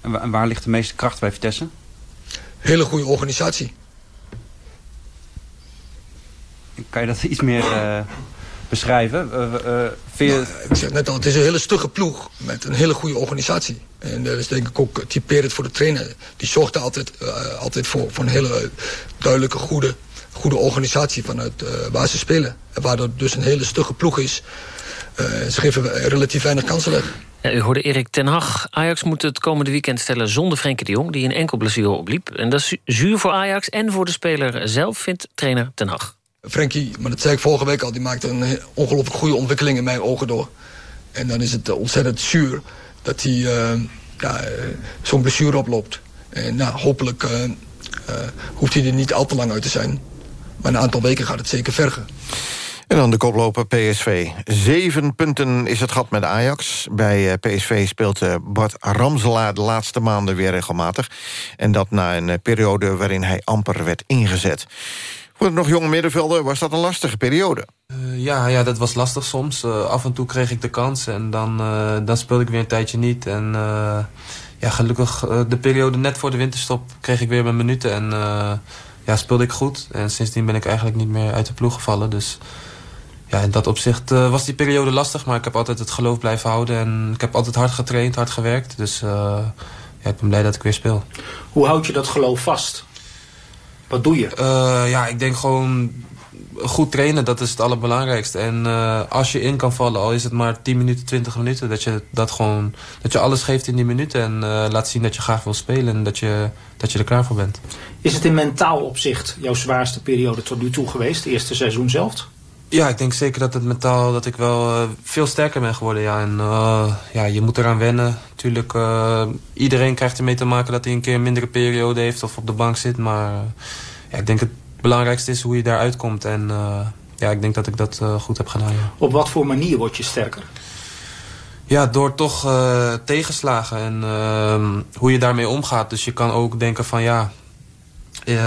En, wa en waar ligt de meeste kracht bij Vitesse? Hele goede organisatie. Kan je dat iets meer uh, beschrijven? Je... Nou, ik zeg net al, het is een hele stugge ploeg met een hele goede organisatie. En dat is denk ik ook typerend voor de trainer. Die zorgt er altijd, altijd voor, voor een hele duidelijke, goede goede organisatie vanuit uh, waar ze spelen. En waardoor het dus een hele stugge ploeg is. Uh, ze geven relatief weinig kansen weg. U hoorde Erik ten Hag. Ajax moet het komende weekend stellen zonder Frenkie de Jong... die een enkel blessure opliep. En dat is zuur voor Ajax en voor de speler zelf, vindt trainer ten Hag. Frenkie, maar dat zei ik vorige week al... die maakte een ongelooflijk goede ontwikkeling in mijn ogen door. En dan is het ontzettend zuur dat hij uh, ja, zo'n blessure oploopt. En nou, hopelijk hoeft hij er niet al te lang uit te zijn... Maar een aantal weken gaat het zeker vergen. En dan de koploper PSV. Zeven punten is het gat met Ajax. Bij eh, PSV speelt eh, Bart Ramselaar de laatste maanden weer regelmatig. En dat na een eh, periode waarin hij amper werd ingezet. Voor het nog jonge middenvelder was dat een lastige periode. Uh, ja, ja, dat was lastig soms. Uh, af en toe kreeg ik de kans en dan, uh, dan speelde ik weer een tijdje niet. En ja, gelukkig de periode net voor de winterstop kreeg ik weer mijn minuten. En ja, speelde ik goed. En sindsdien ben ik eigenlijk niet meer uit de ploeg gevallen. Dus ja, in dat opzicht uh, was die periode lastig. Maar ik heb altijd het geloof blijven houden. En ik heb altijd hard getraind, hard gewerkt. Dus uh, ja, ik ben blij dat ik weer speel. Hoe houd je dat geloof vast? Wat doe je? Uh, ja, ik denk gewoon goed trainen, dat is het allerbelangrijkste. En uh, als je in kan vallen, al is het maar 10 minuten, 20 minuten... dat je, dat gewoon, dat je alles geeft in die minuten... en uh, laat zien dat je graag wil spelen en dat je, dat je er klaar voor bent. Is het in mentaal opzicht jouw zwaarste periode tot nu toe geweest? Het eerste seizoen zelf? Ja, ik denk zeker dat het mentaal dat ik wel uh, veel sterker ben geworden. Ja. En ja, je moet eraan wennen. Tuurlijk, iedereen krijgt ermee te maken dat hij een keer een mindere periode heeft... of op de bank zit, maar ja, ik denk het belangrijkste is hoe je daaruit komt. En uh, ja, ik denk dat ik dat uh, goed heb gedaan. Ja. Op wat voor manier word je sterker? Ja, door toch uh, tegenslagen en hoe je daarmee omgaat. Dus je kan ook denken van ja,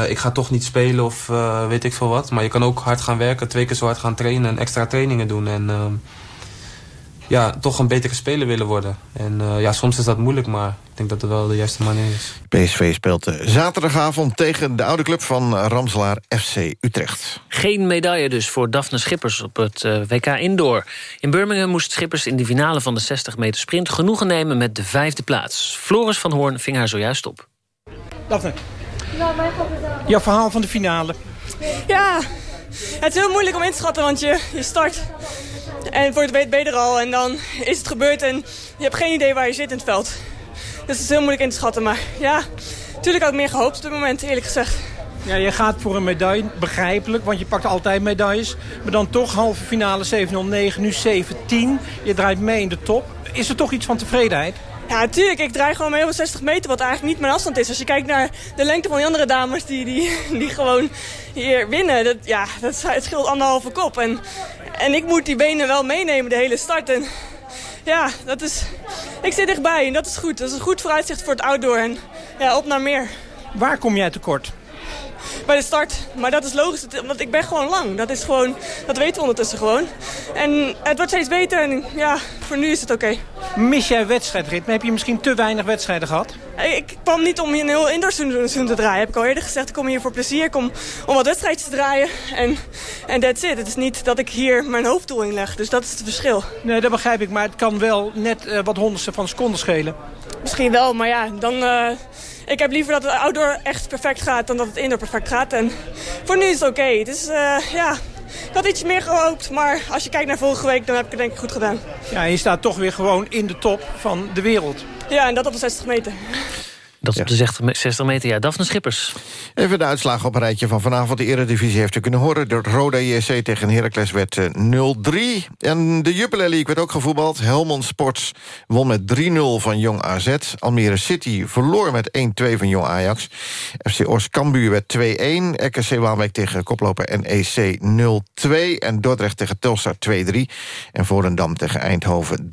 ik ga toch niet spelen of weet ik veel wat. Maar je kan ook hard gaan werken, twee keer zo hard gaan trainen en extra trainingen doen. En ehm, ja, toch een betere speler willen worden. En eh, ja, soms is dat moeilijk, maar ik denk dat het wel de juiste manier is. PSV speelt eh, zaterdagavond tegen de oude club van Ramselaar FC Utrecht. Geen medaille dus voor Daphne Schippers op het eh, WK Indoor. In Birmingham moest Schippers in de finale van de 60 meter sprint... genoegen nemen met de vijfde plaats. Floris van Hoorn ving haar zojuist op. Daphne, jouw verhaal van de finale. Ja, het is heel moeilijk om in te schatten, want je, je start en voor het weet ben je er al. En dan is het gebeurd en je hebt geen idee waar je zit in het veld. Dus het is heel moeilijk in te schatten. Maar ja, natuurlijk had ik meer gehoopt op dit moment, eerlijk gezegd. Ja, je gaat voor een medaille, begrijpelijk, want je pakt altijd medailles. Maar dan toch halve finale 7-0-9, nu 7-10. Je draait mee in de top. Is er toch iets van tevredenheid? Ja, natuurlijk. Ik draai gewoon mee op 60 meter, wat eigenlijk niet mijn afstand is. Als je kijkt naar de lengte van die andere dames die, die, die gewoon hier winnen. Dat, ja, dat, het scheelt anderhalve kop. En, en ik moet die benen wel meenemen de hele start. En ja, dat is, ik zit dichtbij en dat is goed. Dat is een goed vooruitzicht voor het outdoor. En ja, op naar meer. Waar kom jij tekort? Bij de start. Maar dat is logisch, want ik ben gewoon lang. Dat is gewoon, dat weten we ondertussen gewoon. En het wordt steeds beter en ja, voor nu is het oké. Mis jij wedstrijdritme? Heb je misschien te weinig wedstrijden gehad? Ik kwam niet om hier een heel indoorseizoen te draaien. Heb ik al eerder gezegd, ik kom hier voor plezier. Ik kom om wat wedstrijdjes te draaien. En, en that's it. Het is niet dat ik hier mijn hoofddoel in leg. Dus dat is het verschil. Nee, dat begrijp ik. Maar het kan wel net uh, wat honderdste van seconden schelen. Misschien wel, maar ja, dan... Uh, ik heb liever dat het outdoor echt perfect gaat dan dat het indoor perfect gaat. En voor nu is het oké. Okay. Dus uh, ja, ik had iets meer gehoopt. Maar als je kijkt naar vorige week, dan heb ik het denk ik goed gedaan. Ja, je staat toch weer gewoon in de top van de wereld. Ja, en dat op de 60 meter. Dat is op de 60 meter, ja. Daphne Schippers. Even de uitslagen op een rijtje van vanavond. De Eredivisie heeft u kunnen horen. De Roda JC tegen Heracles werd 0-3. Eh, en de Jupiler League werd ook gevoetbald. Helmond Sports won met 3-0 van Jong AZ. Almere City verloor met 1-2 van Jong Ajax. FC Ors Cambuur werd 2-1. RKC Waalwijk tegen koploper NEC 0-2. En Dordrecht tegen Telstar 2-3. En Volendam tegen Eindhoven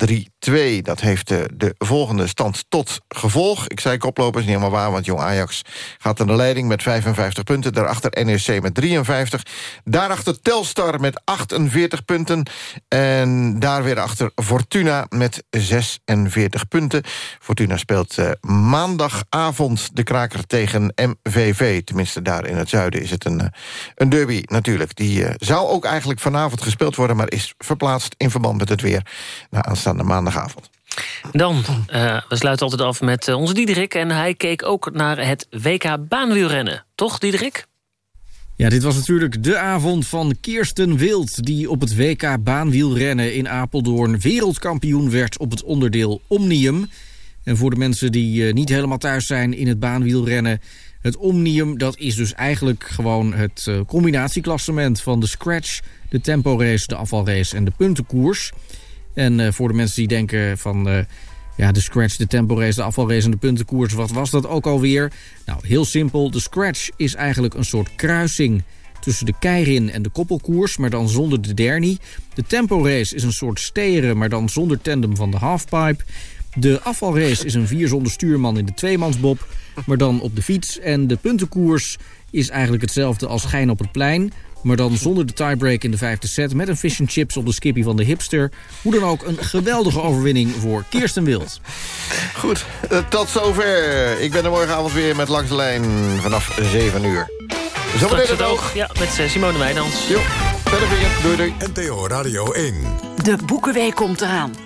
3-2. Dat heeft de, de volgende stand tot gevolg. Ik zei koploper is niet helemaal waar, want Jong Ajax gaat aan de leiding met 55 punten. Daarachter NEC met 53. Daarachter Telstar met 48 punten. En daar weer achter Fortuna met 46 punten. Fortuna speelt uh, maandagavond de kraker tegen MVV. Tenminste, daar in het zuiden is het een, uh, een derby natuurlijk. Die uh, zou ook eigenlijk vanavond gespeeld worden... maar is verplaatst in verband met het weer naar aanstaande maandagavond. Dan, uh, we sluiten altijd af met uh, onze Diederik... en hij keek ook naar het WK baanwielrennen. Toch, Diederik? Ja, dit was natuurlijk de avond van Kirsten Wild... die op het WK baanwielrennen in Apeldoorn wereldkampioen werd... op het onderdeel Omnium. En voor de mensen die uh, niet helemaal thuis zijn in het baanwielrennen... het Omnium, dat is dus eigenlijk gewoon het combinatieklassement... van de scratch, de temporace, de afvalrace en de puntenkoers... En uh, voor de mensen die denken van... Uh, ja, de scratch, de temporace, de afvalrace en de puntenkoers... wat was dat ook alweer? Nou, heel simpel. De scratch is eigenlijk een soort kruising tussen de keirin en de koppelkoers... maar dan zonder de dernie. De temporace is een soort steren, maar dan zonder tandem van de halfpipe. De afvalrace is een vier zonder stuurman in de tweemansbob... maar dan op de fiets. En de puntenkoers is eigenlijk hetzelfde als Gein op het plein... Maar dan zonder de tiebreak in de vijfde set... met een fish and chips op de skippy van de hipster. Hoe dan ook een geweldige overwinning voor Kirsten Wild. Goed, uh, tot zover. Ik ben er morgenavond weer met Langs de Lijn vanaf 7 uur. Zometeen het oog. Ja, met uh, Simone Wijnands. Jo, verder weer. Doei, doei. NTO Radio 1. De Boekenweek komt eraan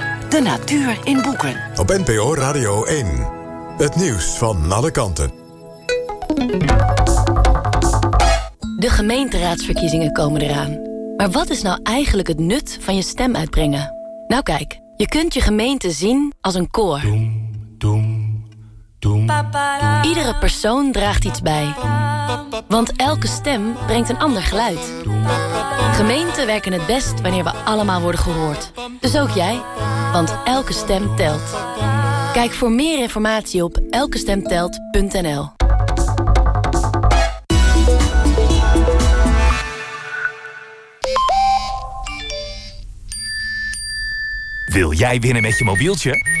De natuur in boeken. Op NPO Radio 1. Het nieuws van alle kanten. De gemeenteraadsverkiezingen komen eraan. Maar wat is nou eigenlijk het nut van je stem uitbrengen? Nou kijk, je kunt je gemeente zien als een koor. Iedere persoon draagt iets bij. Want elke stem brengt een ander geluid. Gemeenten werken het best wanneer we allemaal worden gehoord. Dus ook jij, want elke stem telt. Kijk voor meer informatie op elkestemtelt.nl. Wil jij winnen met je mobieltje?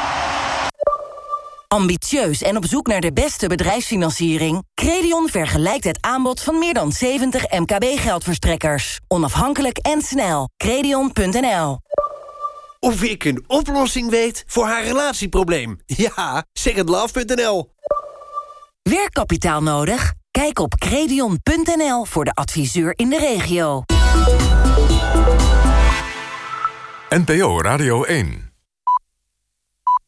Ambitieus en op zoek naar de beste bedrijfsfinanciering? Credion vergelijkt het aanbod van meer dan 70 MKB-geldverstrekkers. Onafhankelijk en snel. Credion.nl Of ik een oplossing weet voor haar relatieprobleem? Ja, secondlove.nl Werkkapitaal nodig? Kijk op credion.nl voor de adviseur in de regio. NPO Radio 1